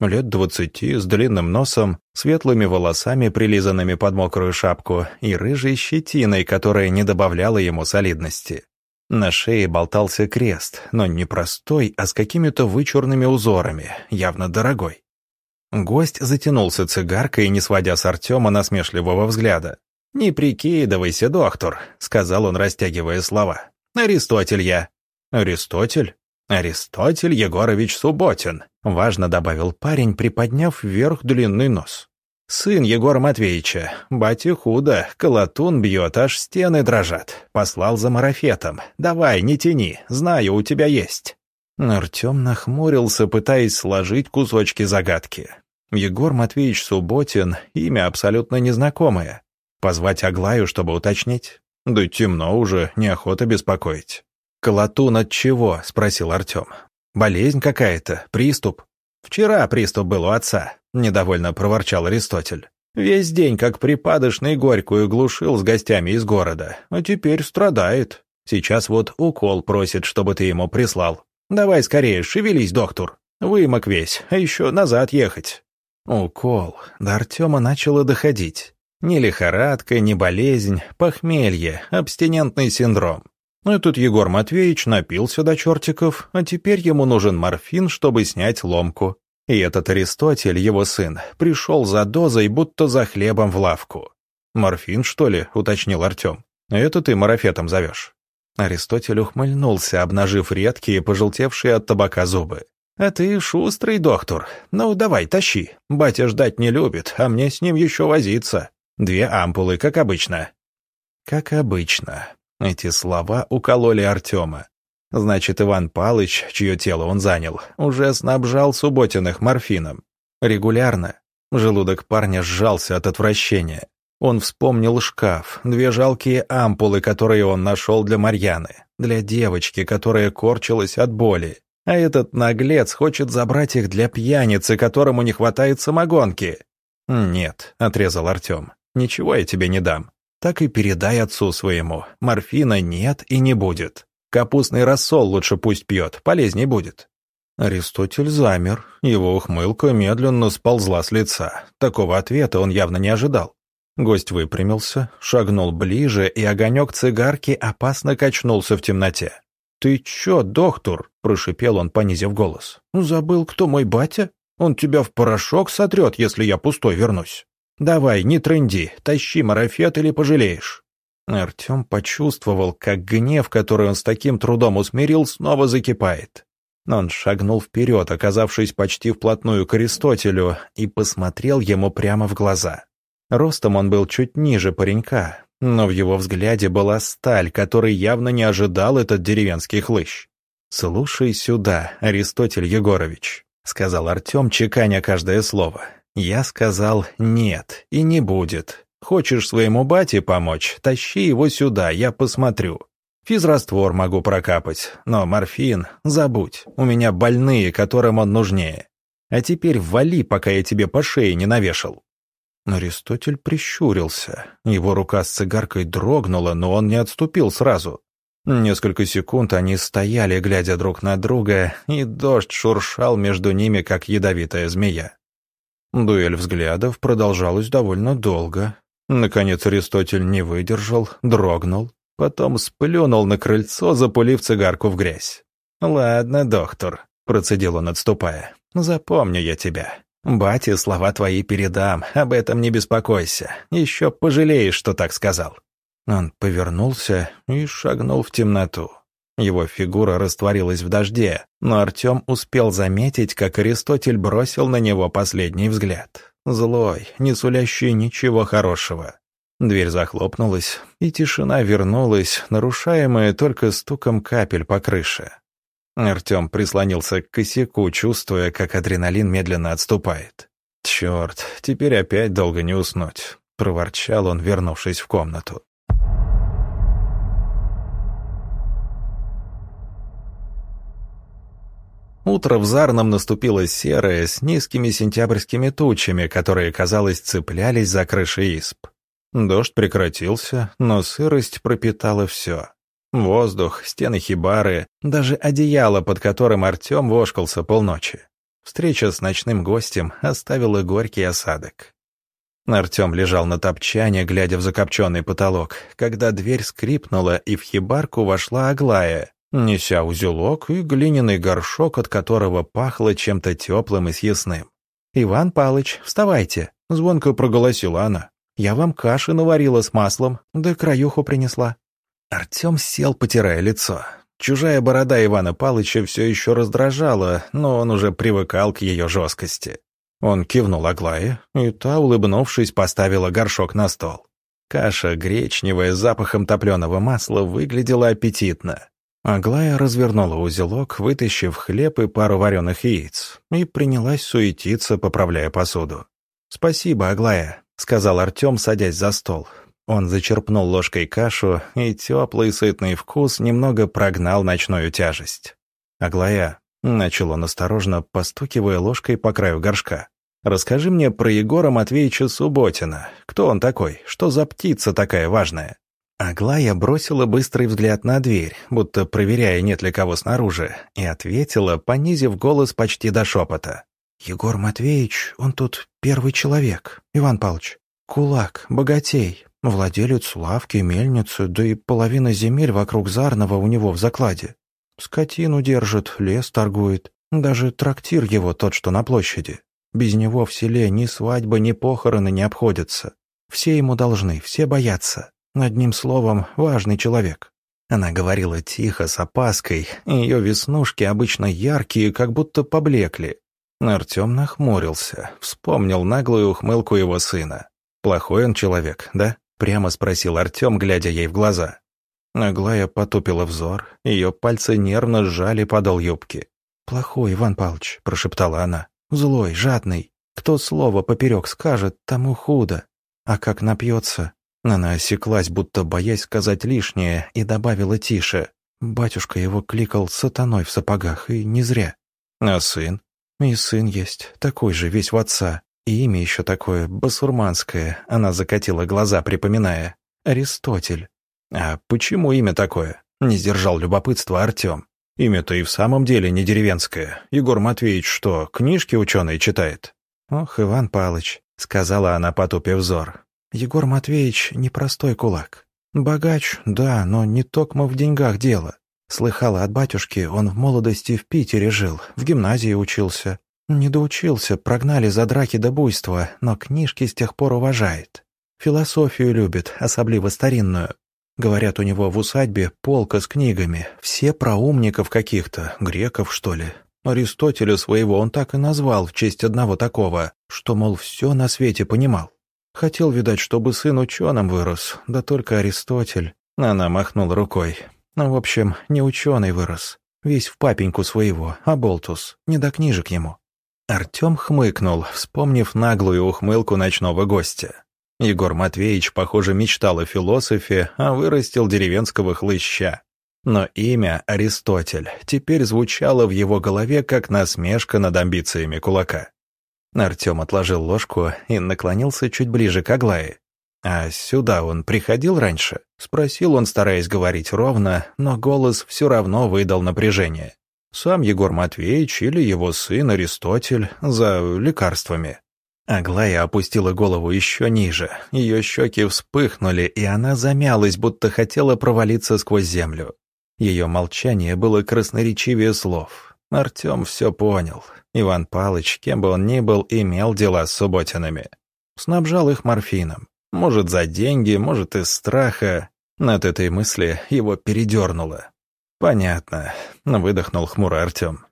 Лет двадцати, с длинным носом, светлыми волосами, прилизанными под мокрую шапку, и рыжей щетиной, которая не добавляла ему солидности. На шее болтался крест, но не простой, а с какими-то вычурными узорами, явно дорогой. Гость затянулся цигаркой, не сводя с Артема насмешливого взгляда. «Не прикидывайся, доктор», — сказал он, растягивая слова. «Аристотель я». «Аристотель?» «Аристотель Егорович Субботин», — важно добавил парень, приподняв вверх длинный нос. «Сын Егора Матвеевича. Батя худо, колотун бьет, аж стены дрожат. Послал за марафетом. Давай, не тяни, знаю, у тебя есть». Артем нахмурился, пытаясь сложить кусочки загадки. Егор Матвеевич Субботин — имя абсолютно незнакомое. Позвать Аглаю, чтобы уточнить? Да темно уже, неохота беспокоить. «Колотун от чего?» — спросил Артем. «Болезнь какая-то? Приступ?» «Вчера приступ был у отца», — недовольно проворчал Аристотель. «Весь день, как припадочный, горькую глушил с гостями из города, а теперь страдает. Сейчас вот укол просит, чтобы ты ему прислал. Давай скорее, шевелись, доктор. Вымок весь, а еще назад ехать». Укол. До Артема начало доходить. Ни лихорадка, ни болезнь, похмелье, абстинентный синдром. Этот Егор Матвеевич напился до чертиков, а теперь ему нужен морфин, чтобы снять ломку. И этот Аристотель, его сын, пришел за дозой, будто за хлебом в лавку. «Морфин, что ли?» — уточнил Артем. «Это ты марафетом зовешь». Аристотель ухмыльнулся, обнажив редкие, пожелтевшие от табака зубы. «А ты шустрый доктор. Ну, давай, тащи. Батя ждать не любит, а мне с ним еще возиться. Две ампулы, как обычно». «Как обычно». Эти слова укололи Артема. Значит, Иван Палыч, чье тело он занял, уже снабжал Субботиных морфином. Регулярно. Желудок парня сжался от отвращения. Он вспомнил шкаф, две жалкие ампулы, которые он нашел для Марьяны, для девочки, которая корчилась от боли. А этот наглец хочет забрать их для пьяницы, которому не хватает самогонки. «Нет», — отрезал Артем. Ничего я тебе не дам. Так и передай отцу своему. Морфина нет и не будет. Капустный рассол лучше пусть пьет, полезней будет». Аристотель замер, его ухмылка медленно сползла с лица. Такого ответа он явно не ожидал. Гость выпрямился, шагнул ближе, и огонек цигарки опасно качнулся в темноте. «Ты чё, доктор?» – прошипел он, понизив голос. «Забыл, кто мой батя? Он тебя в порошок сотрет, если я пустой вернусь». «Давай, не трынди, тащи марафет или пожалеешь». Артем почувствовал, как гнев, который он с таким трудом усмирил, снова закипает. Он шагнул вперед, оказавшись почти вплотную к Аристотелю, и посмотрел ему прямо в глаза. Ростом он был чуть ниже паренька, но в его взгляде была сталь, которой явно не ожидал этот деревенский хлыщ. «Слушай сюда, Аристотель Егорович», — сказал Артем, чеканя каждое слово. Я сказал «нет» и не будет. Хочешь своему бате помочь, тащи его сюда, я посмотрю. Физраствор могу прокапать, но морфин забудь, у меня больные, которым он нужнее. А теперь вали, пока я тебе по шее не навешал». Аристотель прищурился. Его рука с цигаркой дрогнула, но он не отступил сразу. Несколько секунд они стояли, глядя друг на друга, и дождь шуршал между ними, как ядовитая змея. Дуэль взглядов продолжалась довольно долго. Наконец Аристотель не выдержал, дрогнул, потом сплюнул на крыльцо, запулив цигарку в грязь. «Ладно, доктор», — процедил он, отступая, — «запомню я тебя. Бате слова твои передам, об этом не беспокойся. Еще пожалеешь, что так сказал». Он повернулся и шагнул в темноту. Его фигура растворилась в дожде, но Артем успел заметить, как Аристотель бросил на него последний взгляд. Злой, не сулящий ничего хорошего. Дверь захлопнулась, и тишина вернулась, нарушаемая только стуком капель по крыше. Артем прислонился к косяку, чувствуя, как адреналин медленно отступает. «Черт, теперь опять долго не уснуть», — проворчал он, вернувшись в комнату. Утро в Зарном наступило серое, с низкими сентябрьскими тучами, которые, казалось, цеплялись за крыши исп. Дождь прекратился, но сырость пропитала все. Воздух, стены хибары, даже одеяло, под которым Артем вошкался полночи. Встреча с ночным гостем оставила горький осадок. Артем лежал на топчане, глядя в закопченный потолок, когда дверь скрипнула, и в хибарку вошла Аглая, неся узелок и глиняный горшок, от которого пахло чем-то теплым и съестным. «Иван Палыч, вставайте!» — звонко проголосила она. «Я вам каши наварила с маслом, да краюху принесла». Артем сел, потирая лицо. Чужая борода Ивана Палыча все еще раздражала, но он уже привыкал к ее жесткости. Он кивнул Аглае, и та, улыбнувшись, поставила горшок на стол. Каша, гречневая, с запахом топленого масла, выглядела аппетитно. Аглая развернула узелок, вытащив хлеб и пару вареных яиц, и принялась суетиться, поправляя посуду. «Спасибо, Аглая», — сказал Артем, садясь за стол. Он зачерпнул ложкой кашу, и теплый сытный вкус немного прогнал ночную тяжесть. «Аглая», — начал он осторожно, постукивая ложкой по краю горшка, «расскажи мне про Егора Матвеевича Субботина. Кто он такой? Что за птица такая важная?» Аглая бросила быстрый взгляд на дверь, будто проверяя, нет ли кого снаружи, и ответила, понизив голос почти до шепота. «Егор Матвеевич, он тут первый человек, Иван Павлович. Кулак, богатей, Владелец лавки, мельницы, да и половина земель вокруг Зарного у него в закладе. Скотину держит, лес торгует. Даже трактир его тот, что на площади. Без него в селе ни свадьба, ни похороны не обходятся. Все ему должны, все боятся. Одним словом, важный человек. Она говорила тихо, с опаской, и ее веснушки, обычно яркие, как будто поблекли. Артем нахмурился, вспомнил наглую ухмылку его сына. Плохой он человек, да? Прямо спросил Артем, глядя ей в глаза. Аглая потупила взор, ее пальцы нервно сжали подол юбки. «Плохой, Иван Павлович», — прошептала она. «Злой, жадный. Кто слово поперек скажет, тому худо. А как напьется...» Она осеклась, будто боясь сказать лишнее, и добавила тише. Батюшка его кликал сатаной в сапогах, и не зря. «А сын?» «И сын есть, такой же, весь в отца. И имя еще такое, басурманское, она закатила глаза, припоминая. Аристотель. А почему имя такое? Не сдержал любопытства Артем. Имя-то и в самом деле не деревенское. Егор Матвеевич что, книжки ученые читает? Ох, Иван Палыч, сказала она, потупив взор. Егор Матвеевич непростой кулак. Богач, да, но не токмо в деньгах дело. Слыхала от батюшки, он в молодости в Питере жил, в гимназии учился. Не доучился, прогнали за драки до буйства, но книжки с тех пор уважает. Философию любит, особливо старинную. Говорят, у него в усадьбе полка с книгами, все про умников каких-то, греков, что ли. Аристотеля своего он так и назвал в честь одного такого, что, мол, все на свете понимал. Хотел, видать, чтобы сын ученым вырос, да только Аристотель. Она махнула рукой. Ну, в общем, не ученый вырос. Весь в папеньку своего, а болтус, не до книжек ему. Артем хмыкнул, вспомнив наглую ухмылку ночного гостя. Егор Матвеевич, похоже, мечтал о философе, а вырастил деревенского хлыща. Но имя Аристотель теперь звучало в его голове как насмешка над амбициями кулака. Артем отложил ложку и наклонился чуть ближе к Аглае. «А сюда он приходил раньше?» — спросил он, стараясь говорить ровно, но голос все равно выдал напряжение. Сам Егор Матвеевич или его сын Аристотель за лекарствами. Аглая опустила голову еще ниже, ее щеки вспыхнули, и она замялась, будто хотела провалиться сквозь землю. Ее молчание было красноречивее слов. Артем все понял. Иван Палыч, кем бы он ни был, имел дела с Субботинами. Снабжал их морфином. Может, за деньги, может, из страха. Над этой мысли его передернуло. «Понятно», — выдохнул хмуро Артем.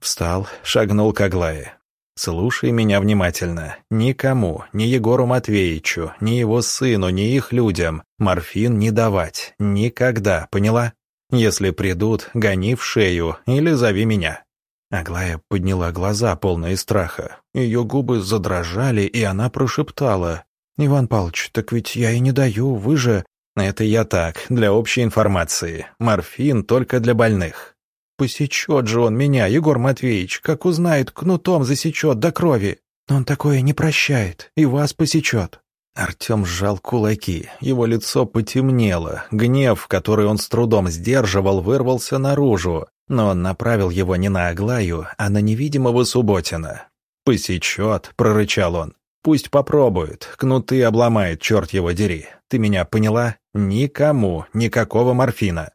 Встал, шагнул к Аглае. «Слушай меня внимательно. Никому, ни Егору Матвеевичу, ни его сыну, ни их людям морфин не давать. Никогда, поняла? Если придут, гони в шею или зови меня». Аглая подняла глаза, полные страха. Ее губы задрожали, и она прошептала. «Иван Павлович, так ведь я и не даю, вы же...» Это я так, для общей информации. Морфин только для больных. Посечет же он меня, Егор Матвеевич, как узнает, кнутом засечет до крови. Он такое не прощает, и вас посечет. Артем сжал кулаки, его лицо потемнело, гнев, который он с трудом сдерживал, вырвался наружу, но он направил его не на Аглаю, а на невидимого Субботина. «Посечет», — прорычал он. Пусть попробует, кнуты обломает, черт его дери. Ты меня поняла? Никому, никакого морфина».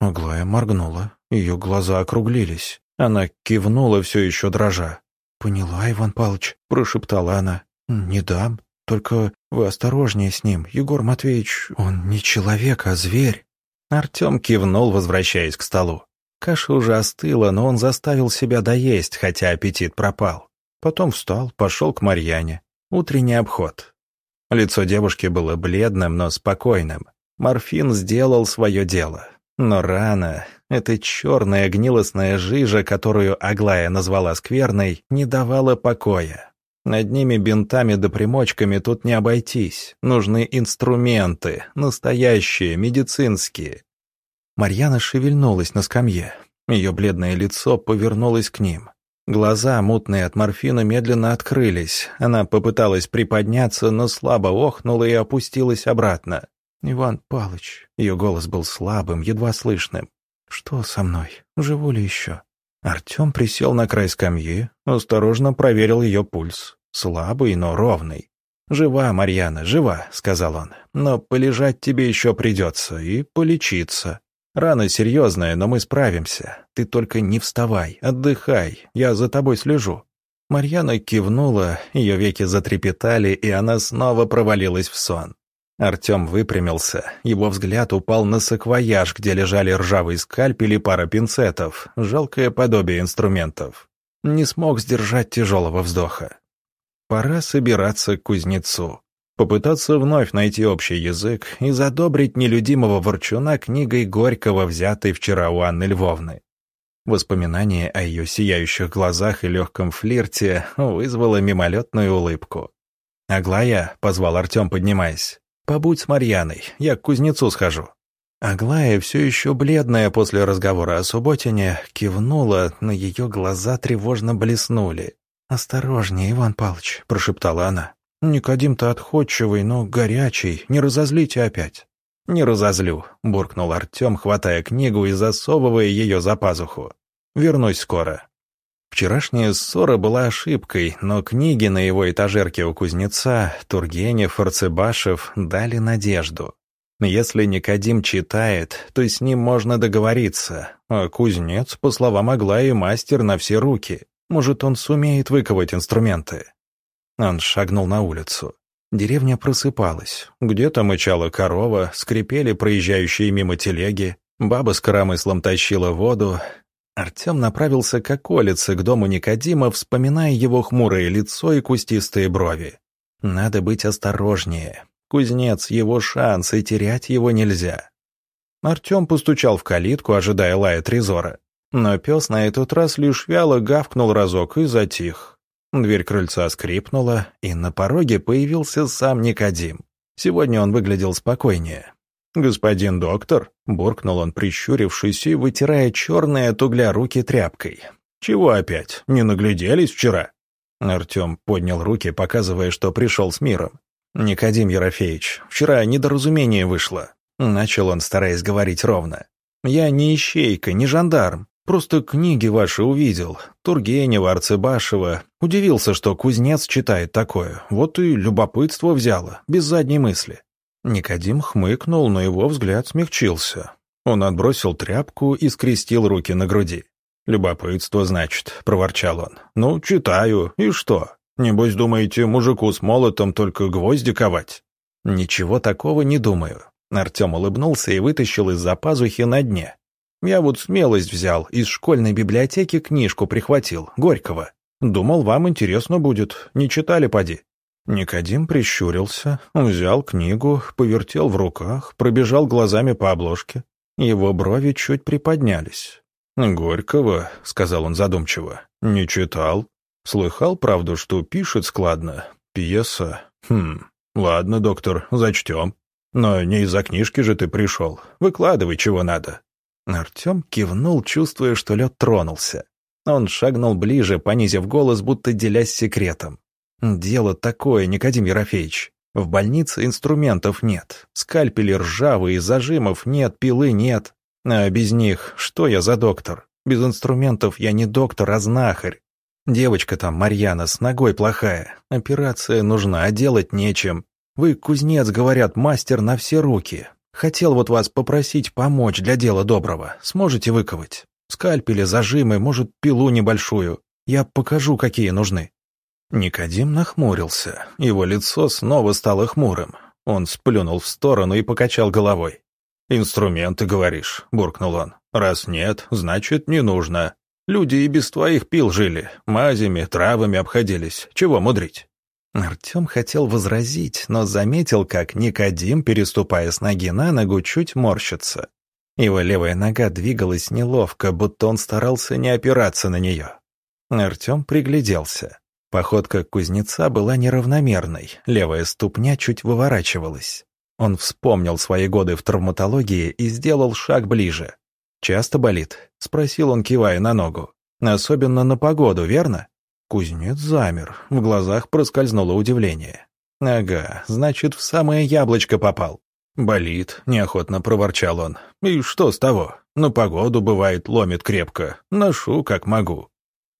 Аглая моргнула, ее глаза округлились. Она кивнула, все еще дрожа. «Поняла, Иван Павлович», — прошептала она. «Не дам. Только вы осторожнее с ним, Егор Матвеевич. Он не человек, а зверь». Артем кивнул, возвращаясь к столу. Каша уже остыла, но он заставил себя доесть, хотя аппетит пропал. Потом встал, пошел к Марьяне. Утренний обход. Лицо девушки было бледным, но спокойным. Морфин сделал свое дело. Но рана, эта черная гнилостная жижа, которую Аглая назвала скверной, не давала покоя. Над ними бинтами да примочками тут не обойтись. Нужны инструменты, настоящие, медицинские. Марьяна шевельнулась на скамье. Ее бледное лицо повернулось к ним. Глаза, мутные от морфина, медленно открылись. Она попыталась приподняться, но слабо охнула и опустилась обратно. «Иван Палыч», ее голос был слабым, едва слышным. «Что со мной? Живу ли еще?» Артем присел на край скамьи, осторожно проверил ее пульс. Слабый, но ровный. «Жива, Марьяна, жива», — сказал он. «Но полежать тебе еще придется и полечиться. Рана серьезная, но мы справимся. Ты только не вставай, отдыхай, я за тобой слежу». Марьяна кивнула, ее веки затрепетали, и она снова провалилась в сон. Артем выпрямился. Его взгляд упал на саквояж, где лежали ржавый скальпель и пара пинцетов, жалкое подобие инструментов. Не смог сдержать тяжелого вздоха. Пора собираться к кузнецу. Попытаться вновь найти общий язык и задобрить нелюдимого ворчуна книгой Горького, взятой вчера у Анны Львовны. Воспоминание о ее сияющих глазах и легком флирте вызвало мимолетную улыбку. «Аглая», — позвал Артем, поднимаясь, «Побудь с Марьяной, я к кузнецу схожу». Аглая, все еще бледная после разговора о субботине, кивнула, но ее глаза тревожно блеснули. «Осторожнее, Иван Павлович», — прошептала она. «Никодим-то отходчивый, но горячий, не разозлите опять». «Не разозлю», — буркнул Артем, хватая книгу и засовывая ее за пазуху. «Вернусь скоро». Вчерашняя ссора была ошибкой, но книги на его этажерке у кузнеца, Тургенев, Арцебашев дали надежду. Если Никодим читает, то с ним можно договориться, а кузнец, по словам Аглаи, мастер на все руки. Может, он сумеет выковать инструменты. Он шагнул на улицу. Деревня просыпалась. Где-то мычала корова, скрипели проезжающие мимо телеги, баба с коромыслом тащила воду, Артем направился к околице, к дому Никодима, вспоминая его хмурое лицо и кустистые брови. Надо быть осторожнее. Кузнец — его шанс, и терять его нельзя. Артем постучал в калитку, ожидая лая Трезора. Но пес на этот раз лишь вяло гавкнул разок и затих. Дверь крыльца скрипнула, и на пороге появился сам Никодим. Сегодня он выглядел спокойнее. «Господин доктор», — буркнул он, прищурившись и вытирая черные от угля руки тряпкой. «Чего опять? Не нагляделись вчера?» Артем поднял руки, показывая, что пришел с миром. «Никодим Ерофеевич, вчера недоразумение вышло», — начал он, стараясь говорить ровно. «Я не ищейка, не жандарм. Просто книги ваши увидел. Тургенева, Арцебашева. Удивился, что кузнец читает такое. Вот и любопытство взяло, без задней мысли. Никодим хмыкнул, но его взгляд смягчился. Он отбросил тряпку и скрестил руки на груди. «Любопытство, значит», — проворчал он. «Ну, читаю. И что? Небось, думаете, мужику с молотом только гвозди ковать?» «Ничего такого не думаю». Артем улыбнулся и вытащил из-за пазухи на дне. «Я вот смелость взял, из школьной библиотеки книжку прихватил, Горького. Думал, вам интересно будет. Не читали, поди?» Никодим прищурился, взял книгу, повертел в руках, пробежал глазами по обложке. Его брови чуть приподнялись. «Горького», — сказал он задумчиво, — «не читал. Слыхал, правду, что пишет складно. Пьеса. Хм, ладно, доктор, зачтем. Но не из-за книжки же ты пришел. Выкладывай, чего надо». Артем кивнул, чувствуя, что лед тронулся. Он шагнул ближе, понизив голос, будто делясь секретом. «Дело такое, Никодим Ерофеевич. В больнице инструментов нет. Скальпели ржавые, зажимов нет, пилы нет. А без них что я за доктор? Без инструментов я не доктор, а знахарь. Девочка там, Марьяна, с ногой плохая. Операция нужна, а делать нечем. Вы, кузнец, говорят, мастер на все руки. Хотел вот вас попросить помочь для дела доброго. Сможете выковать? Скальпели, зажимы, может, пилу небольшую. Я покажу, какие нужны». Никодим нахмурился. Его лицо снова стало хмурым. Он сплюнул в сторону и покачал головой. «Инструменты, говоришь?» — буркнул он. «Раз нет, значит, не нужно. Люди и без твоих пил жили, мазями, травами обходились. Чего мудрить?» Артем хотел возразить, но заметил, как Никодим, переступая с ноги на ногу, чуть морщится. Его левая нога двигалась неловко, будто он старался не опираться на нее. Артем пригляделся. Походка кузнеца была неравномерной, левая ступня чуть выворачивалась. Он вспомнил свои годы в травматологии и сделал шаг ближе. «Часто болит?» — спросил он, кивая на ногу. «Особенно на погоду, верно?» Кузнец замер, в глазах проскользнуло удивление. «Ага, значит, в самое яблочко попал». «Болит», — неохотно проворчал он. «И что с того? На погоду, бывает, ломит крепко. Ношу, как могу».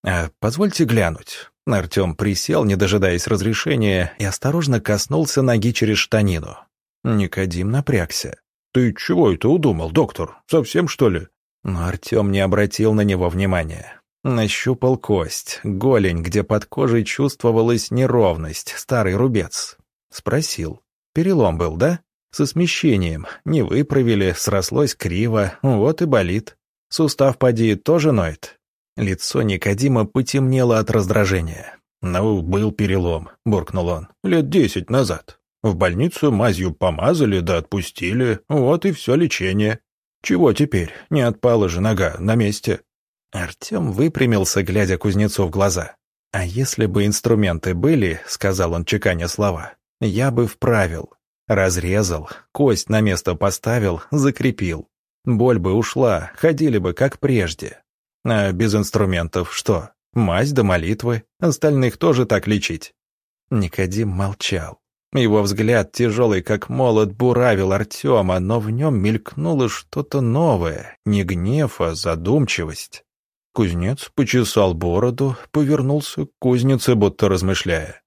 «А позвольте глянуть». Артем присел, не дожидаясь разрешения, и осторожно коснулся ноги через штанину. Никодим напрягся. «Ты чего это удумал, доктор? Совсем, что ли?» Но Артем не обратил на него внимания. Нащупал кость, голень, где под кожей чувствовалась неровность, старый рубец. Спросил. «Перелом был, да?» «Со смещением. Не выправили, срослось криво, вот и болит. Сустав поди тоже ноет?» Лицо Никодима потемнело от раздражения. «Ну, был перелом», — буркнул он, — «лет десять назад. В больницу мазью помазали да отпустили, вот и все лечение. Чего теперь? Не отпала же нога, на месте». Артем выпрямился, глядя кузнецу в глаза. «А если бы инструменты были, — сказал он, чеканя слова, — я бы вправил. Разрезал, кость на место поставил, закрепил. Боль бы ушла, ходили бы как прежде. А без инструментов что? Мазь до молитвы. Остальных тоже так лечить. Никодим молчал. Его взгляд, тяжелый как молот, буравил Артема, но в нем мелькнуло что-то новое, не гнев, а задумчивость. Кузнец почесал бороду, повернулся к кузнице, будто размышляя.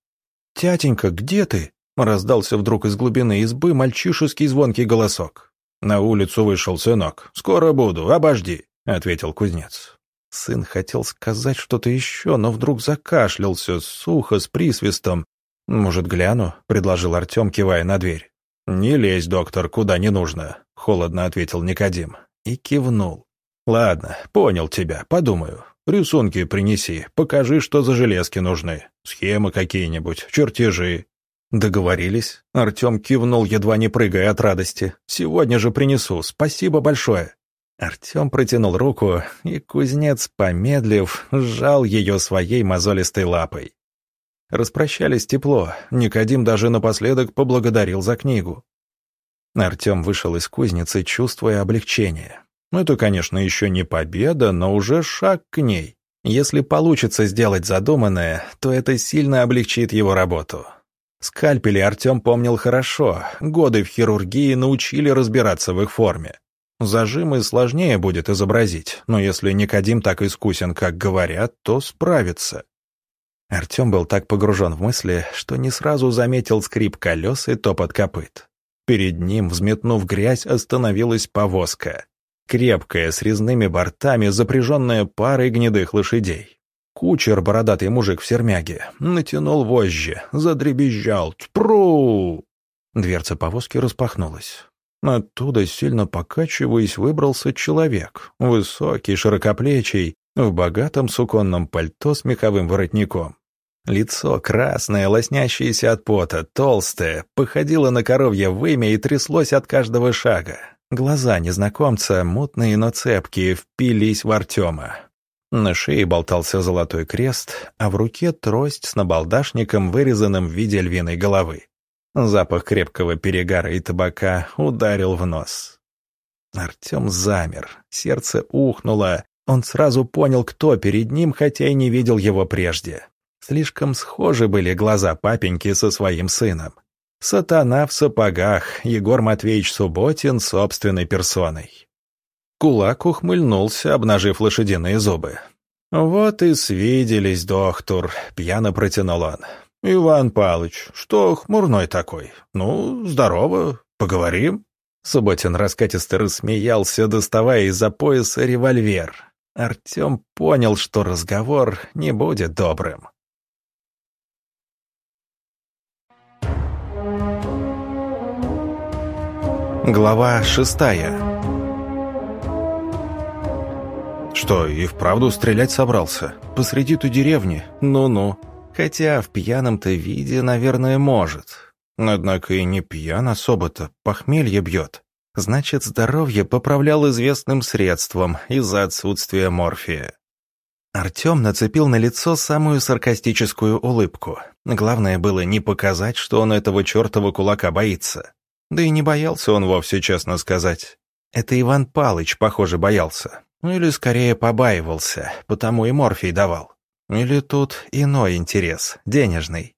«Тятенька, где ты?» — раздался вдруг из глубины избы мальчишеский звонкий голосок. «На улицу вышел сынок. Скоро буду, обожди», — ответил кузнец. Сын хотел сказать что-то еще, но вдруг закашлялся, сухо, с присвистом. «Может, гляну?» — предложил Артем, кивая на дверь. «Не лезь, доктор, куда не нужно», — холодно ответил Никодим. И кивнул. «Ладно, понял тебя, подумаю. Рисунки принеси, покажи, что за железки нужны. Схемы какие-нибудь, чертежи». «Договорились?» Артем кивнул, едва не прыгая от радости. «Сегодня же принесу, спасибо большое». Артем протянул руку, и кузнец, помедлив, сжал ее своей мозолистой лапой. Распрощались тепло, Никодим даже напоследок поблагодарил за книгу. Артем вышел из кузницы, чувствуя облегчение. Это, конечно, еще не победа, но уже шаг к ней. Если получится сделать задуманное, то это сильно облегчит его работу. Скальпели Артем помнил хорошо, годы в хирургии научили разбираться в их форме. Зажимы сложнее будет изобразить, но если Никодим так искусен, как говорят, то справится. Артем был так погружен в мысли, что не сразу заметил скрип колес и топот копыт. Перед ним, взметнув грязь, остановилась повозка. Крепкая, с резными бортами, запряженная парой гнедых лошадей. Кучер, бородатый мужик в сермяге, натянул вожжи, задребезжал. «Тпру!» Дверца повозки распахнулась. Оттуда, сильно покачиваясь, выбрался человек, высокий, широкоплечий, в богатом суконном пальто с меховым воротником. Лицо красное, лоснящееся от пота, толстое, походило на коровье вымя и тряслось от каждого шага. Глаза незнакомца, мутные, но цепкие, впились в Артема. На шее болтался золотой крест, а в руке трость с набалдашником, вырезанным в виде львиной головы. Запах крепкого перегара и табака ударил в нос. Артем замер, сердце ухнуло. Он сразу понял, кто перед ним, хотя и не видел его прежде. Слишком схожи были глаза папеньки со своим сыном. Сатана в сапогах, Егор Матвеевич Субботин собственной персоной. Кулак ухмыльнулся, обнажив лошадиные зубы. «Вот и свиделись, доктор», — пьяно протянул он. «Иван Палыч, что хмурной такой? Ну, здорово, поговорим?» Субботин раскатисто рассмеялся, доставая из-за пояса револьвер. Артем понял, что разговор не будет добрым. Глава шестая Что, и вправду стрелять собрался? Посреди той деревни? Ну-ну. Хотя в пьяном-то виде, наверное, может. Однако и не пьян особо-то, похмелье бьет. Значит, здоровье поправлял известным средством из-за отсутствия морфия. Артем нацепил на лицо самую саркастическую улыбку. Главное было не показать, что он этого чертова кулака боится. Да и не боялся он вовсе, честно сказать. Это Иван Палыч, похоже, боялся. Или скорее побаивался, потому и морфий давал. Или тут иной интерес, денежный.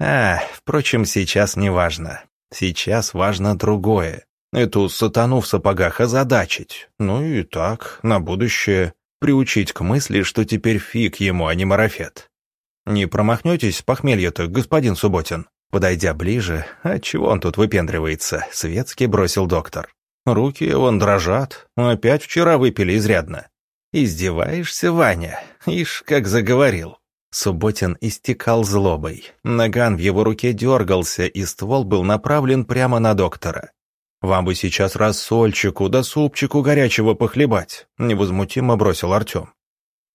А, впрочем, сейчас не важно. Сейчас важно другое. Эту сатану в сапогах озадачить. Ну и так, на будущее, приучить к мысли, что теперь фиг ему, а не марафет. Не промахнетесь похмелья-то, господин Субботин? Подойдя ближе, отчего он тут выпендривается, светски бросил доктор. Руки вон дрожат, опять вчера выпили изрядно. Издеваешься, Ваня? Ишь, как заговорил. Субботин истекал злобой. Наган в его руке дергался, и ствол был направлен прямо на доктора. «Вам бы сейчас рассольчику да супчику горячего похлебать», — невозмутимо бросил Артем.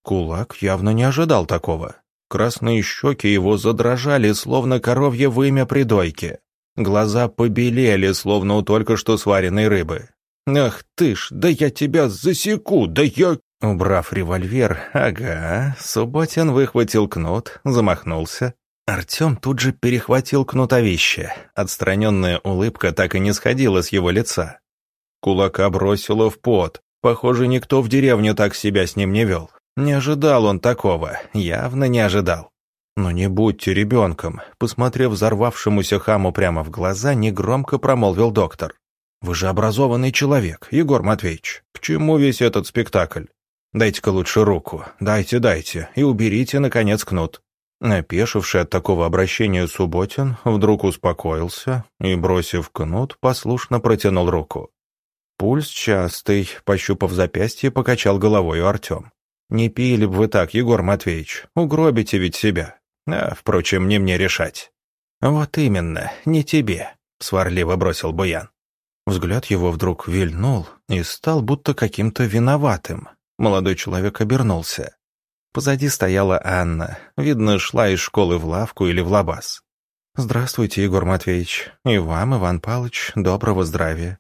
Кулак явно не ожидал такого. Красные щеки его задрожали, словно коровье вымя при дойке. Глаза побелели, словно у только что сваренной рыбы. «Ах ты ж, да я тебя засеку, да я...» Убрав револьвер, ага, Субботин выхватил кнут, замахнулся. Артем тут же перехватил кнутовище. Отстраненная улыбка так и не сходила с его лица. Кулака бросило в пот. Похоже, никто в деревню так себя с ним не вел. Не ожидал он такого, явно не ожидал. «Но не будьте ребенком», — посмотрев взорвавшемуся хаму прямо в глаза, негромко промолвил доктор. «Вы же образованный человек, Егор Матвеевич. К чему весь этот спектакль? Дайте-ка лучше руку, дайте, дайте, и уберите, наконец, кнут». Напешивший от такого обращения Субботин вдруг успокоился и, бросив кнут, послушно протянул руку. Пульс частый, пощупав запястье, покачал головой Артем. «Не пили бы вы так, Егор Матвеевич, угробите ведь себя. А, впрочем, не мне решать». «Вот именно, не тебе», — сварливо бросил Буян. Взгляд его вдруг вильнул и стал будто каким-то виноватым. Молодой человек обернулся. Позади стояла Анна, видно, шла из школы в лавку или в лабаз. «Здравствуйте, Егор Матвеевич. И вам, Иван Павлович, доброго здравия».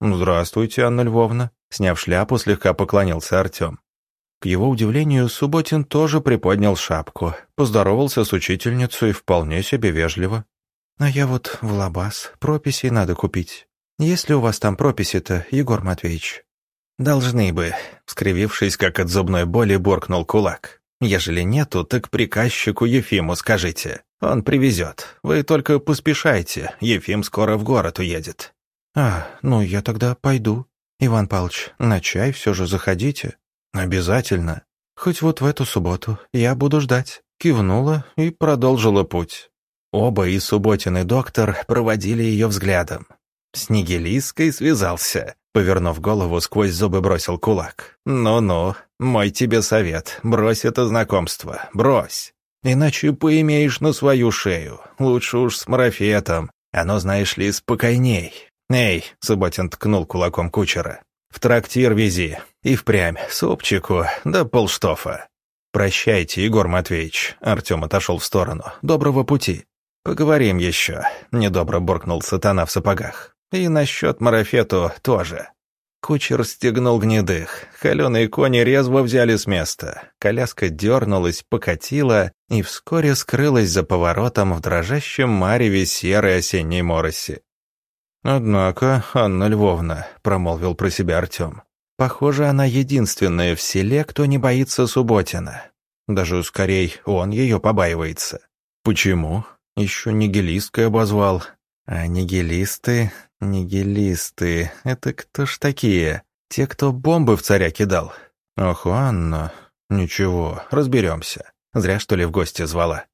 «Здравствуйте, Анна Львовна», — сняв шляпу, слегка поклонился Артем. К его удивлению, Субботин тоже приподнял шапку, поздоровался с учительницей вполне себе вежливо. «А я вот в лабаз, прописей надо купить. Есть ли у вас там прописи-то, Егор Матвеевич?» «Должны бы», — скривившись, как от зубной боли, боркнул кулак. «Ежели нету, так приказчику Ефиму скажите. Он привезет. Вы только поспешайте, Ефим скоро в город уедет». «А, ну я тогда пойду. Иван Павлович, на чай все же заходите». «Обязательно. Хоть вот в эту субботу. Я буду ждать». Кивнула и продолжила путь. Оба и Субботин и доктор проводили ее взглядом. С нигилисткой связался. Повернув голову, сквозь зубы бросил кулак. «Ну-ну, мой тебе совет. Брось это знакомство. Брось. Иначе поимеешь на свою шею. Лучше уж с марафетом. Оно, знаешь ли, спокойней. Эй!» — Субботин ткнул кулаком кучера. В трактир вези. И впрямь, супчику, да полштофа. Прощайте, Егор Матвеевич. Артем отошел в сторону. Доброго пути. Поговорим еще. Недобро буркнул сатана в сапогах. И насчет марафету тоже. Кучер стегнул гнедых. Холеные кони резво взяли с места. Коляска дернулась, покатила и вскоре скрылась за поворотом в дрожащем мареве серой осенней мороси. «Однако, Анна Львовна», — промолвил про себя Артем, «похоже, она единственная в селе, кто не боится Субботина. Даже скорей он ее побаивается. Почему? Еще нигилисткой обозвал. А нигилисты, нигилисты, это кто ж такие? Те, кто бомбы в царя кидал? Ох, Анна, «Ничего, разберемся. Зря, что ли, в гости звала».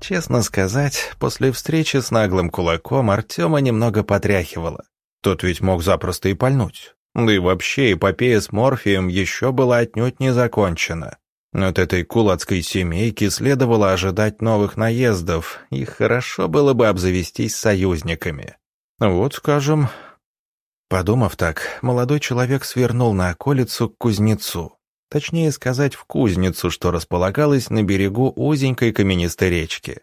Честно сказать, после встречи с наглым кулаком Артема немного потряхивало. Тот ведь мог запросто и пальнуть. Да и вообще эпопея с морфием еще была отнюдь не закончена. От этой кулацкой семейки следовало ожидать новых наездов, и хорошо было бы обзавестись союзниками. Вот, скажем... Подумав так, молодой человек свернул на околицу к кузнецу. Точнее сказать, в кузницу, что располагалась на берегу узенькой каменистой речки.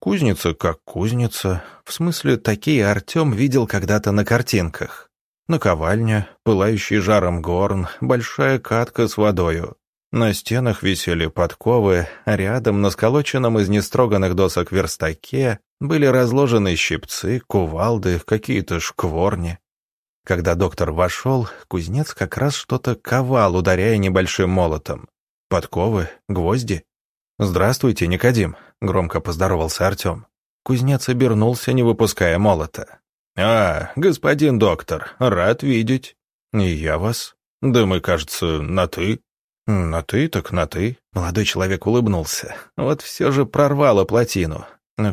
Кузница как кузница, в смысле, такие Артем видел когда-то на картинках. Наковальня, пылающий жаром горн, большая катка с водою. На стенах висели подковы, а рядом, на сколоченном из нестроганных досок верстаке, были разложены щипцы, кувалды, какие-то шкворни. Когда доктор вошел, кузнец как раз что-то ковал, ударяя небольшим молотом. Подковы, гвозди. «Здравствуйте, Никодим», — громко поздоровался Артем. Кузнец обернулся, не выпуская молота. «А, господин доктор, рад видеть». «И я вас». «Да мы, кажется, на «ты». «На «ты» так на «ты». Молодой человек улыбнулся. Вот все же прорвало плотину.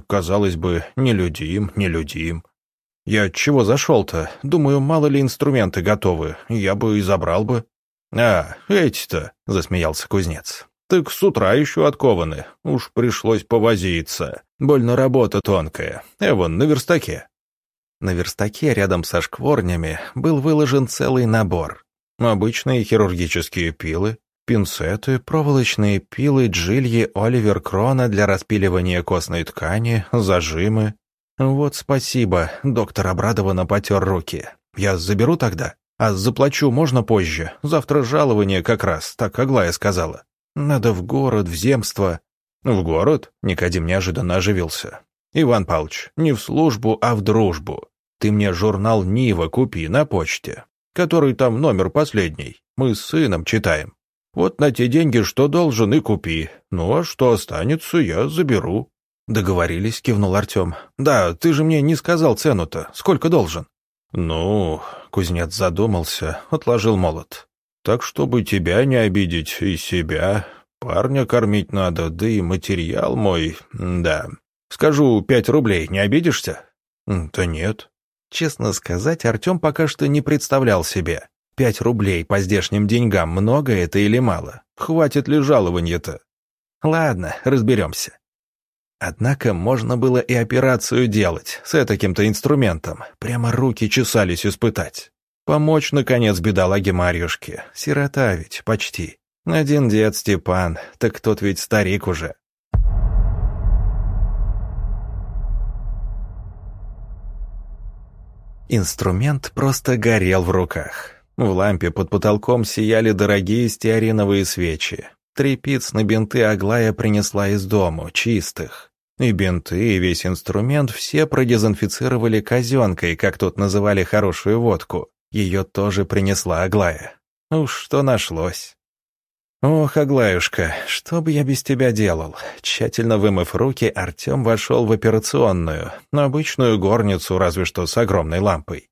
Казалось бы, нелюдим, нелюдим. «Я чего зашел-то? Думаю, мало ли инструменты готовы. Я бы и забрал бы». «А, эти-то», — засмеялся кузнец. «Так с утра еще откованы. Уж пришлось повозиться. Больно работа тонкая. Эвон, на верстаке». На верстаке рядом со шкворнями был выложен целый набор. Обычные хирургические пилы, пинцеты, проволочные пилы Джильи Оливер Крона для распиливания костной ткани, зажимы, «Вот спасибо», — доктор обрадованно потер руки. «Я заберу тогда? А заплачу можно позже. Завтра жалование как раз, так Аглая сказала. Надо в город, в земство». «В город?» — Никодим неожиданно оживился. «Иван Павлович, не в службу, а в дружбу. Ты мне журнал «Нива» купи на почте, который там номер последний. Мы с сыном читаем. Вот на те деньги, что должен, и купи. Ну, а что останется, я заберу». «Договорились», — кивнул Артем. «Да, ты же мне не сказал цену-то. Сколько должен?» «Ну...» — кузнец задумался, отложил молот. «Так, чтобы тебя не обидеть и себя, парня кормить надо, да и материал мой, да. Скажу, пять рублей, не обидишься?» «Да нет». Честно сказать, Артем пока что не представлял себе. Пять рублей по здешним деньгам много это или мало? Хватит ли жалования-то? Ладно, разберемся. Однако можно было и операцию делать с таким-то инструментом. Прямо руки чесались испытать. Помочь, наконец, бедолаге Марьюшке. Сирота ведь, почти. Один дед Степан, так тот ведь старик уже. Инструмент просто горел в руках. В лампе под потолком сияли дорогие стеариновые свечи. Трепиц на бинты Аглая принесла из дому, чистых. И бинты, и весь инструмент все продезинфицировали казенкой, как тут называли хорошую водку. Ее тоже принесла Аглая. Уж что нашлось. «Ох, Аглаюшка, что бы я без тебя делал?» Тщательно вымыв руки, Артем вошел в операционную, обычную горницу, разве что с огромной лампой.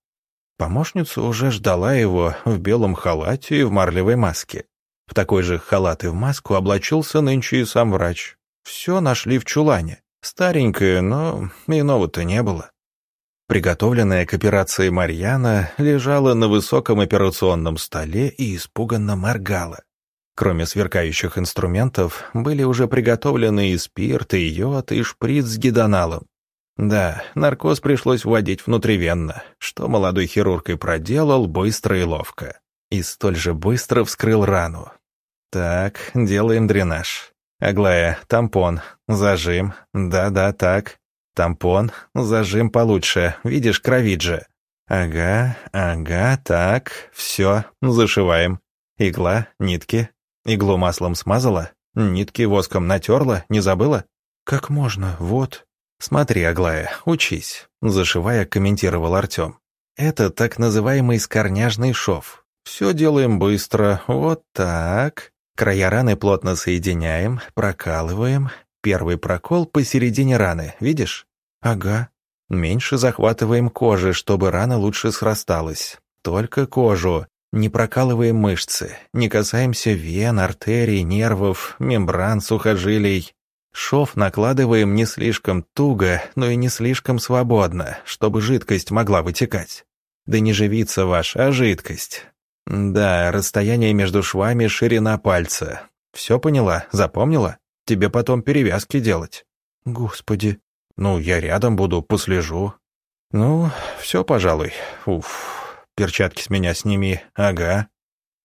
Помощница уже ждала его в белом халате и в марлевой маске. В такой же халат и в маску облачился нынче и сам врач. Все нашли в чулане. Старенькая, но иного-то не было. Приготовленная к операции Марьяна лежала на высоком операционном столе и испуганно моргала. Кроме сверкающих инструментов, были уже приготовлены и спирт, и йод, и шприц с гидоналом. Да, наркоз пришлось вводить внутривенно, что молодой хирург и проделал быстро и ловко. И столь же быстро вскрыл рану. Так, делаем дренаж. Аглая, тампон, зажим, да-да, так. Тампон, зажим получше, видишь, кровит же. Ага, ага, так, все, зашиваем. Игла, нитки. Иглу маслом смазала, нитки воском натерла, не забыла? Как можно, вот. Смотри, Аглая, учись, зашивая, комментировал Артем. Это так называемый скорняжный шов. Все делаем быстро, вот так. Края раны плотно соединяем, прокалываем. Первый прокол посередине раны, видишь? Ага. Меньше захватываем кожи, чтобы рана лучше срасталась. Только кожу. Не прокалываем мышцы, не касаемся вен, артерий, нервов, мембран, сухожилий. Шов накладываем не слишком туго, но и не слишком свободно, чтобы жидкость могла вытекать. Да не живица ваша, а жидкость. Да, расстояние между швами ширина пальца. Все поняла, запомнила? Тебе потом перевязки делать. Господи. Ну, я рядом буду, послежу. Ну, все, пожалуй. Уф, перчатки с меня сними. Ага.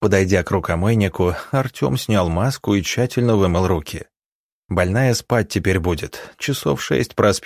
Подойдя к рукомойнику, Артем снял маску и тщательно вымыл руки. Больная спать теперь будет, часов шесть проспит.